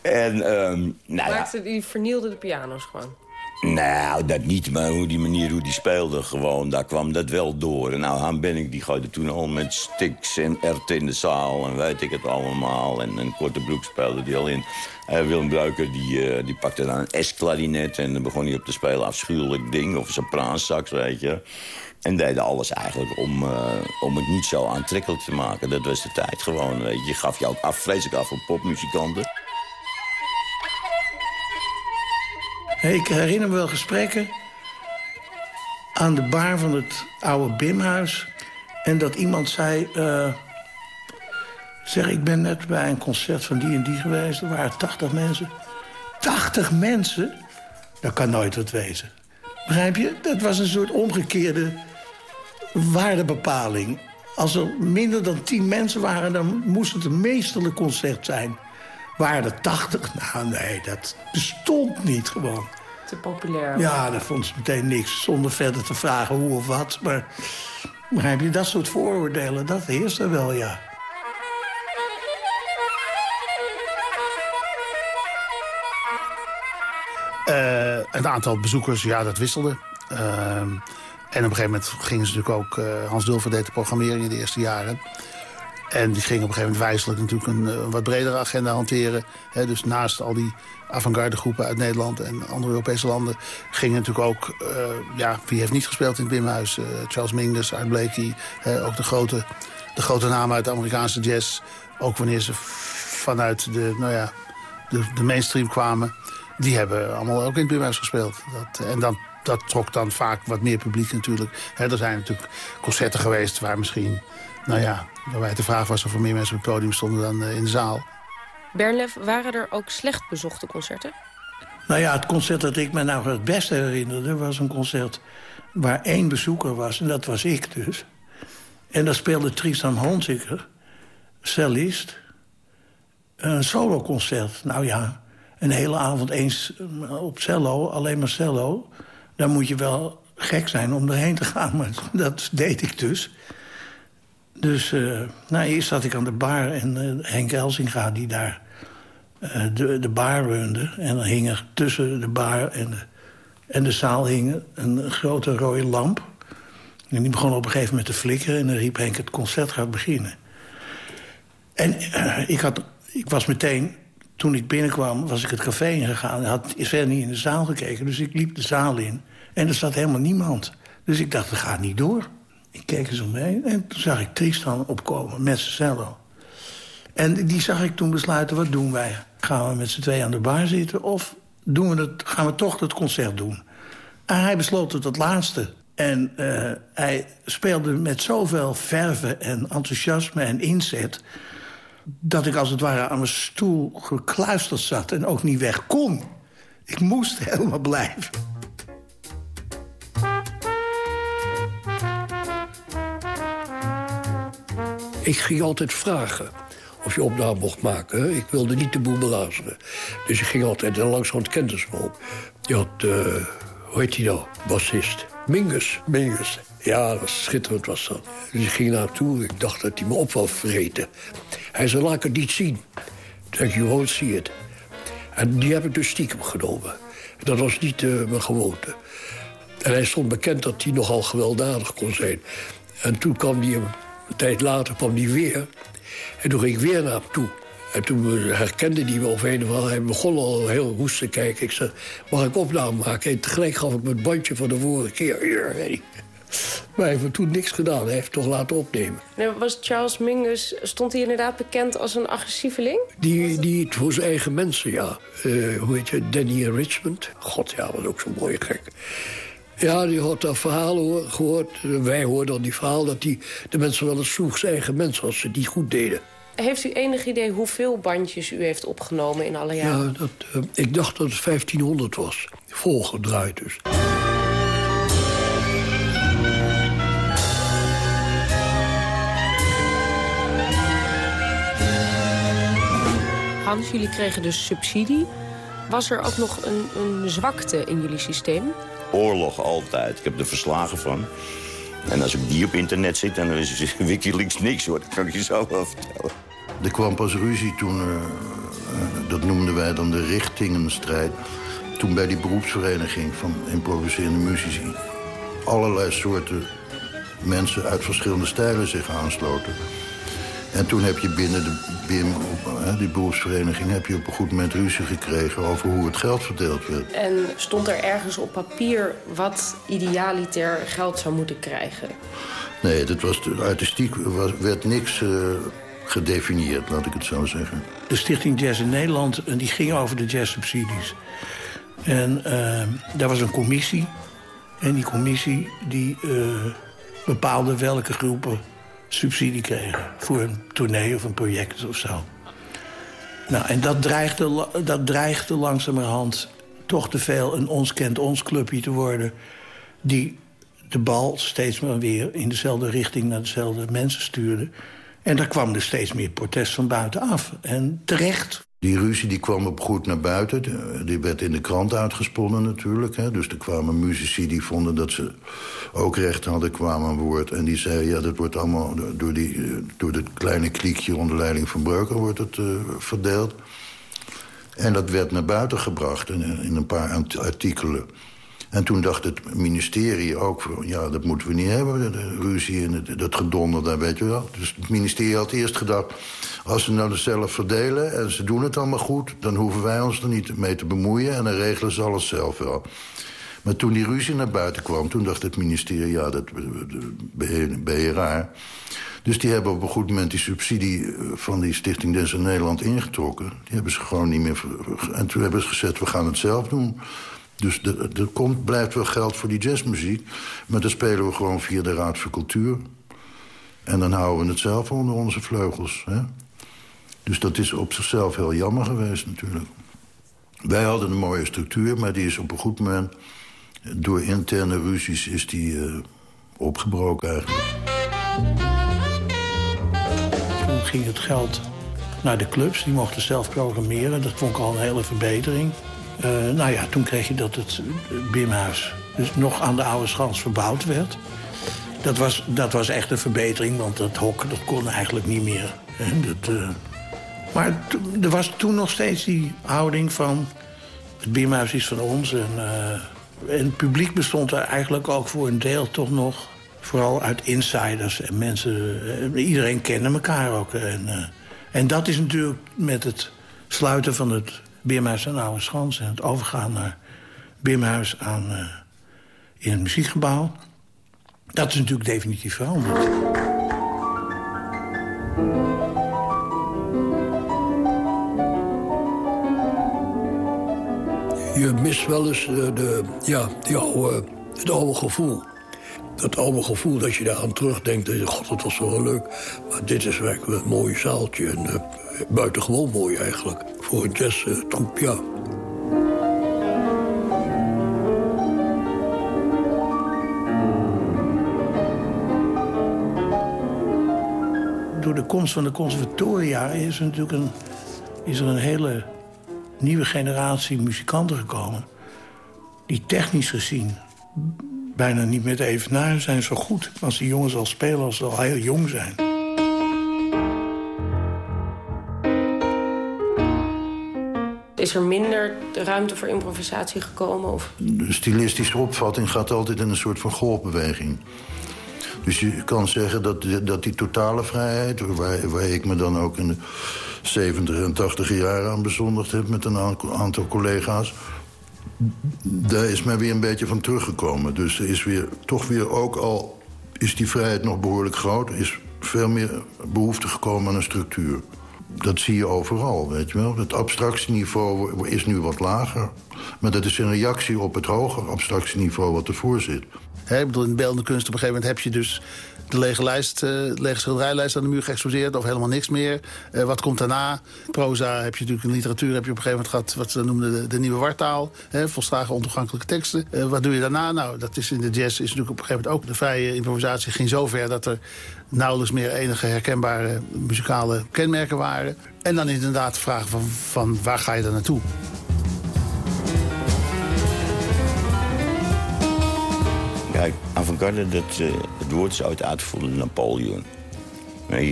En, um, nou ja. Maakte, die vernielde de piano's gewoon? Nou, dat niet, maar hoe die manier hoe die speelde gewoon, daar kwam dat wel door. En nou, Han Benning die gooide toen al met sticks en erten in de zaal en weet ik het allemaal. En een korte broek speelde die al in. Uh, Willem Bruiker die, uh, die pakte dan een S-klarinet en dan begon hij op te spelen. Afschuwelijk ding, of een sopraansax, weet je. En deden alles eigenlijk om, uh, om het niet zo aantrekkelijk te maken. Dat was de tijd gewoon, weet je. Je gaf je ook af, vreselijk af voor popmuzikanten. Ik herinner me wel gesprekken aan de bar van het oude Bimhuis. En dat iemand zei... Uh, zeg, ik ben net bij een concert van die en die geweest. Er waren 80 mensen. 80 mensen? Dat kan nooit wat wezen. Begrijp je? Dat was een soort omgekeerde waardebepaling. Als er minder dan 10 mensen waren... dan moest het een meesterlijk concert zijn. Waren er 80? Nou, nee, dat bestond niet gewoon. Te populair. Ja, dat vond ze meteen niks. Zonder verder te vragen hoe of wat. Maar begrijp je, dat soort vooroordelen, dat heerst er wel, ja. Uh, een aantal bezoekers, ja, dat wisselde. Uh, en op een gegeven moment gingen ze natuurlijk ook... Uh, Hans Dulver deed de programmering in de eerste jaren. En die ging op een gegeven moment wijzelijk natuurlijk een, een wat bredere agenda hanteren. Dus naast al die avant-garde groepen uit Nederland en andere Europese landen... gingen natuurlijk ook, uh, ja, wie heeft niet gespeeld in het Bimhuis? Uh, Charles Mingus, Art Blakey, ook de grote, de grote namen uit de Amerikaanse jazz. Ook wanneer ze vanuit de, nou ja, de, de mainstream kwamen. Die hebben allemaal ook in het Bimhuis gespeeld. Dat, en dan, dat trok dan vaak wat meer publiek natuurlijk. Er zijn natuurlijk concerten geweest waar misschien... Nou ja, waarbij de vraag was of er meer mensen op het podium stonden dan in de zaal. Bernlef, waren er ook slecht bezochte concerten? Nou ja, het concert dat ik me nou het beste herinnerde... was een concert waar één bezoeker was, en dat was ik dus. En daar speelde Tristan Honziker, cellist, een soloconcert. Nou ja, een hele avond eens op cello, alleen maar cello. Dan moet je wel gek zijn om erheen te gaan, maar dat deed ik dus. Dus uh, nou, eerst zat ik aan de bar en uh, Henk Elsinga die daar uh, de, de bar runde. En dan hing er tussen de bar en de, en de zaal hing een grote rode lamp. En die begon op een gegeven moment te flikkeren... en dan riep Henk, het concert gaat beginnen. En ik, had, ik was meteen, toen ik binnenkwam, was ik het café ingegaan. Ik had verder niet in de zaal gekeken, dus ik liep de zaal in. En er zat helemaal niemand. Dus ik dacht, dat gaat niet door. Ik keek eens omheen en toen zag ik Tristan opkomen met zijn cello. En die zag ik toen besluiten, wat doen wij? Gaan we met z'n twee aan de bar zitten of doen we het, gaan we toch het concert doen? En hij besloot het het laatste. En uh, hij speelde met zoveel verve en enthousiasme en inzet... dat ik als het ware aan mijn stoel gekluisterd zat en ook niet weg kon. Ik moest helemaal blijven. Ik ging altijd vragen of je opname mocht maken. Ik wilde niet de boel belazeren. Dus ik ging altijd, en langzamerhand kende ze me ook. Je had, uh, hoe heet hij nou, bassist? Mingus. Mingus. Ja, dat was schitterend was dat. Dus ik ging naartoe, ik dacht dat hij me op wou vreten. Hij zei, laat ik het niet zien. Toen zei ik, won't see it. En die heb ik dus stiekem genomen. Dat was niet uh, mijn gewoonte. En hij stond bekend dat hij nogal gewelddadig kon zijn. En toen kwam hij, een tijd later kwam hij weer... En toen ging ik weer naar hem toe. En toen herkende hij me of een of ander. Hij begon al heel woest te kijken. Ik zei, mag ik opname maken? En tegelijk gaf ik me het bandje van de vorige keer. Maar hij heeft toen niks gedaan. Hij heeft toch laten opnemen. Nee, was Charles Mingus, stond hij inderdaad bekend als een agressieveling? Die, die voor zijn eigen mensen, ja. Eh, hoe heet je, Danny Richmond. God, ja, was ook zo'n mooie gek. Ja, die had dat verhaal hoor, gehoord. Wij hoorden dan die verhaal dat die, de mensen wel eens vroeg zijn eigen mensen... als ze die goed deden. Heeft u enig idee hoeveel bandjes u heeft opgenomen in alle jaren? Ja, dat, uh, ik dacht dat het 1500 was. Volgedraaid dus. Hans, jullie kregen dus subsidie. Was er ook nog een, een zwakte in jullie systeem? Oorlog altijd. Ik heb er verslagen van. En als ik die op internet zit, dan is Wikileaks niks hoor. Dat kan ik je zo wel vertellen. Er kwam pas ruzie toen, uh, dat noemden wij dan de richtingenstrijd... toen bij die beroepsvereniging van improviserende muzici... allerlei soorten mensen uit verschillende stijlen zich aansloten. En toen heb je binnen de BIM, die beroepsvereniging... heb je op een goed moment ruzie gekregen over hoe het geld verdeeld werd. En stond er ergens op papier wat idealiter geld zou moeten krijgen? Nee, dat was, artistiek was, werd niks uh, gedefinieerd, laat ik het zo zeggen. De Stichting Jazz in Nederland die ging over de jazzsubsidies. En uh, daar was een commissie. En die commissie die uh, bepaalde welke groepen subsidie kregen voor een tournee of een project of zo. Nou, en dat dreigde, dat dreigde langzamerhand toch te veel een ons kent ons clubje te worden... die de bal steeds maar weer in dezelfde richting naar dezelfde mensen stuurde. En daar kwam er steeds meer protest van buitenaf. En terecht. Die ruzie die kwam op goed naar buiten. Die werd in de krant uitgesponnen natuurlijk. Hè. Dus er kwamen muzici die vonden dat ze ook recht hadden, kwamen aan woord. En die zeiden, ja, dat wordt allemaal door, die, door dit kleine kliekje onder leiding van Breuker wordt het uh, verdeeld. En dat werd naar buiten gebracht in, in een paar artikelen. En toen dacht het ministerie ook, ja, dat moeten we niet hebben, de, ruzie en dat gedonder daar, weet je wel. Dus het ministerie had eerst gedacht, als ze nou zelf verdelen en ze doen het allemaal goed... dan hoeven wij ons er niet mee te bemoeien en dan regelen ze alles zelf wel. Maar toen die ruzie naar buiten kwam, toen dacht het ministerie... ja, dat ben je raar. Dus die hebben op een goed moment die subsidie van die Stichting Des in Nederland ingetrokken. Die hebben ze gewoon niet meer... En toen hebben ze gezegd, we gaan het zelf doen... Dus er komt, blijft wel geld voor die jazzmuziek. Maar dat spelen we gewoon via de Raad voor Cultuur. En dan houden we het zelf onder onze vleugels. Hè? Dus dat is op zichzelf heel jammer geweest natuurlijk. Wij hadden een mooie structuur, maar die is op een goed moment... door interne ruzies is die uh, opgebroken eigenlijk. Toen ging het geld naar de clubs. Die mochten zelf programmeren. Dat vond ik al een hele verbetering. Uh, nou ja, toen kreeg je dat het Bimhuis dus nog aan de oude schans verbouwd werd. Dat was, dat was echt een verbetering, want dat hok dat kon eigenlijk niet meer. Uh... Maar er was toen nog steeds die houding van... het Bimhuis is van ons. En, uh, en het publiek bestond er eigenlijk ook voor een deel toch nog... vooral uit insiders en mensen... iedereen kende elkaar ook. En, en dat is natuurlijk met het sluiten van het Bimhuis aan Oude Schans... en het overgaan naar Bimhuis aan, uh, in het muziekgebouw. Dat is natuurlijk definitief veranderd. Je mist wel eens de, de ja, die oude, het oude gevoel. Dat oude gevoel dat je daar aan terugdenkt. Dat god, dat was wel leuk. Maar dit is werkelijk een mooi zaaltje. En uh, buitengewoon mooi eigenlijk. Voor een jazztroep, ja. Door de komst van de conservatoria is er natuurlijk een, is er een hele nieuwe generatie muzikanten gekomen... die technisch gezien bijna niet meer te evenaren zijn zo goed... als die jongens al spelen als ze al heel jong zijn. Is er minder ruimte voor improvisatie gekomen? Of? De stilistische opvatting gaat altijd in een soort van golfbeweging. Dus je kan zeggen dat, dat die totale vrijheid... Waar, waar ik me dan ook in de 70 en 80 jaren aan bezondigd heb... met een aantal collega's... daar is men weer een beetje van teruggekomen. Dus er is weer, toch weer ook al is die vrijheid nog behoorlijk groot. Is veel meer behoefte gekomen aan een structuur. Dat zie je overal, weet je wel. Het abstractieniveau is nu wat lager. Maar dat is een reactie op het hoger abstractieniveau wat ervoor zit. He, ik bedoel, in beeldende kunst op een gegeven moment heb je dus de lege, lijst, uh, lege schilderijlijst aan de muur geëxposeerd... of helemaal niks meer. Uh, wat komt daarna? Proza heb je natuurlijk in literatuur heb je op een gegeven moment gehad... wat ze noemden de, nieuwe wartaal, hè, volslagen ontoegankelijke teksten. Uh, wat doe je daarna? Nou, dat is in de jazz is natuurlijk op een gegeven moment ook... de vrije improvisatie ging zo ver dat er nauwelijks meer enige herkenbare muzikale kenmerken waren. En dan inderdaad de vraag van, van waar ga je dan naartoe? Kijk, avant-garde, dat, uh, het woord is ooit uitgevonden door Napoleon.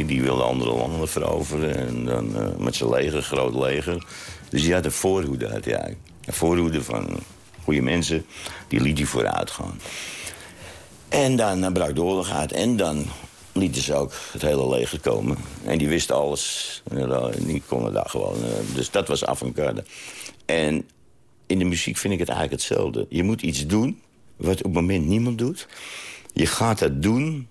Die wilde andere landen veroveren en dan uh, met zijn leger, groot leger. Dus die had een voorhoede, had hij. Een voorhoede van goede mensen, die liet hij vooruit gaan. En dan brak de oorlog uit en dan lieten ze ook het hele leger komen. En die wisten alles, en die konden daar gewoon... dus dat was avant-garde. En in de muziek vind ik het eigenlijk hetzelfde. Je moet iets doen wat op het moment niemand doet. Je gaat dat doen,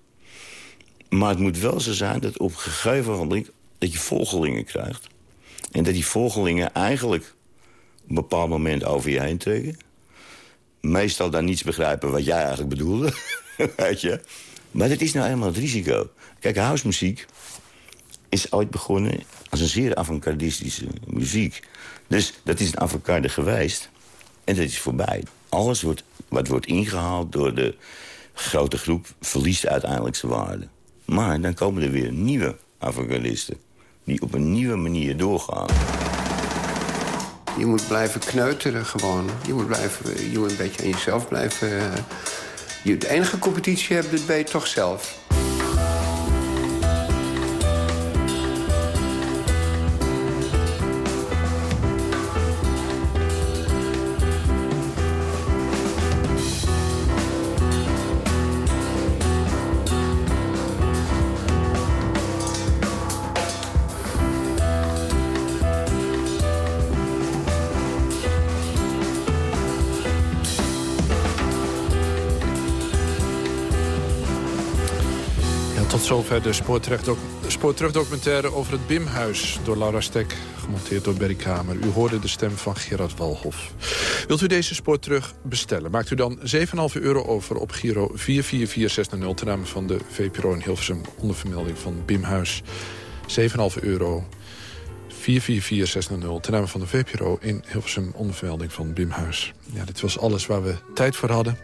maar het moet wel zo zijn dat op een gegeven moment... dat je volgelingen krijgt. En dat die volgelingen eigenlijk op een bepaald moment over je heen trekken. Meestal dan niets begrijpen wat jij eigenlijk bedoelde. Weet je? Maar dat is nou eenmaal het risico. Kijk, housemuziek is ooit begonnen als een zeer avant-gardistische muziek. Dus dat is een avant-garde geweest. En dat is voorbij. Alles wordt, wat wordt ingehaald door de grote groep... verliest uiteindelijk zijn waarde. Maar dan komen er weer nieuwe avant-gardisten... die op een nieuwe manier doorgaan. Je moet blijven kneuteren gewoon. Je moet, blijven, je een beetje aan jezelf blijven... Eh, je de enige competitie hebt, dat ben je toch zelf. De spoorterugdocumentaire over het Bimhuis... door Laura Stek, gemonteerd door Berry Kamer. U hoorde de stem van Gerard Walhof. Wilt u deze spoorterug bestellen? Maakt u dan 7,5 euro over op Giro 444600... ten name van de VPRO in Hilversum onder vermelding van Bimhuis. 7,5 euro 444600 ten name van de VPRO in Hilversum onder vermelding van Bimhuis. Ja, dit was alles waar we tijd voor hadden.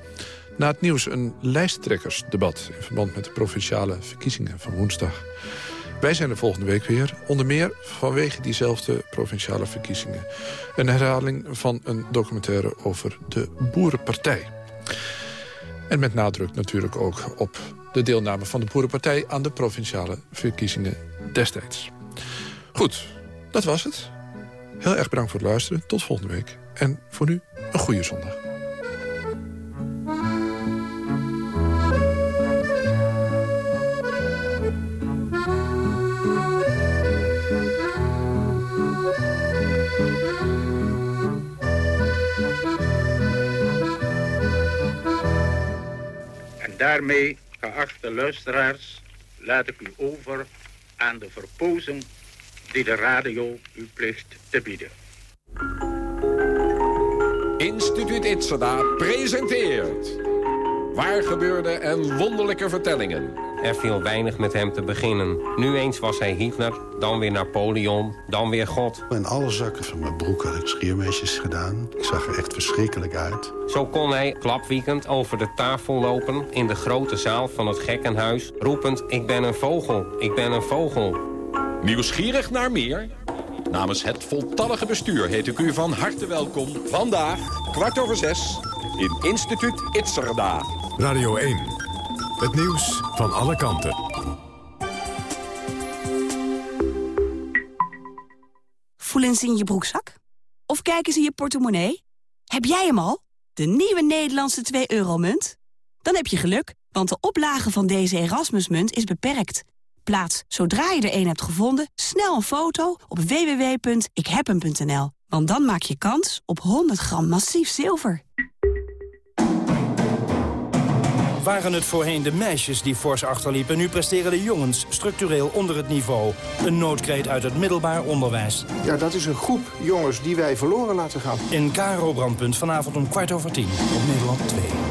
Na het nieuws een lijsttrekkersdebat in verband met de provinciale verkiezingen van woensdag. Wij zijn er volgende week weer, onder meer vanwege diezelfde provinciale verkiezingen. Een herhaling van een documentaire over de Boerenpartij. En met nadruk natuurlijk ook op de deelname van de Boerenpartij... aan de provinciale verkiezingen destijds. Goed, dat was het. Heel erg bedankt voor het luisteren. Tot volgende week. En voor nu een goede zondag. Daarmee, geachte luisteraars, laat ik u over aan de verpozen die de radio u plicht te bieden. Instituut Itzada presenteert... Waar gebeurde en wonderlijke vertellingen. Er viel weinig met hem te beginnen. Nu eens was hij Hitler, dan weer Napoleon, dan weer God. In alle zakken van mijn broek had ik schiermesjes gedaan. Ik zag er echt verschrikkelijk uit. Zo kon hij klapwiekend over de tafel lopen... in de grote zaal van het gekkenhuis... roepend, ik ben een vogel, ik ben een vogel. Nieuwsgierig naar meer? Namens het voltallige bestuur heet ik u van harte welkom... vandaag, kwart over zes, in Instituut Itzerda. Radio 1. Het nieuws van alle kanten. Voelen ze in je broekzak? Of kijken ze in je portemonnee? Heb jij hem al? De nieuwe Nederlandse 2-euro-munt? Dan heb je geluk, want de oplage van deze Erasmusmunt is beperkt. Plaats, zodra je er een hebt gevonden, snel een foto op www.ikhebhem.nl. Want dan maak je kans op 100 gram massief zilver. Waren het voorheen de meisjes die fors achterliepen... nu presteren de jongens structureel onder het niveau. Een noodkreet uit het middelbaar onderwijs. Ja, dat is een groep jongens die wij verloren laten gaan. In Karo Brandpunt vanavond om kwart over tien op Nederland 2.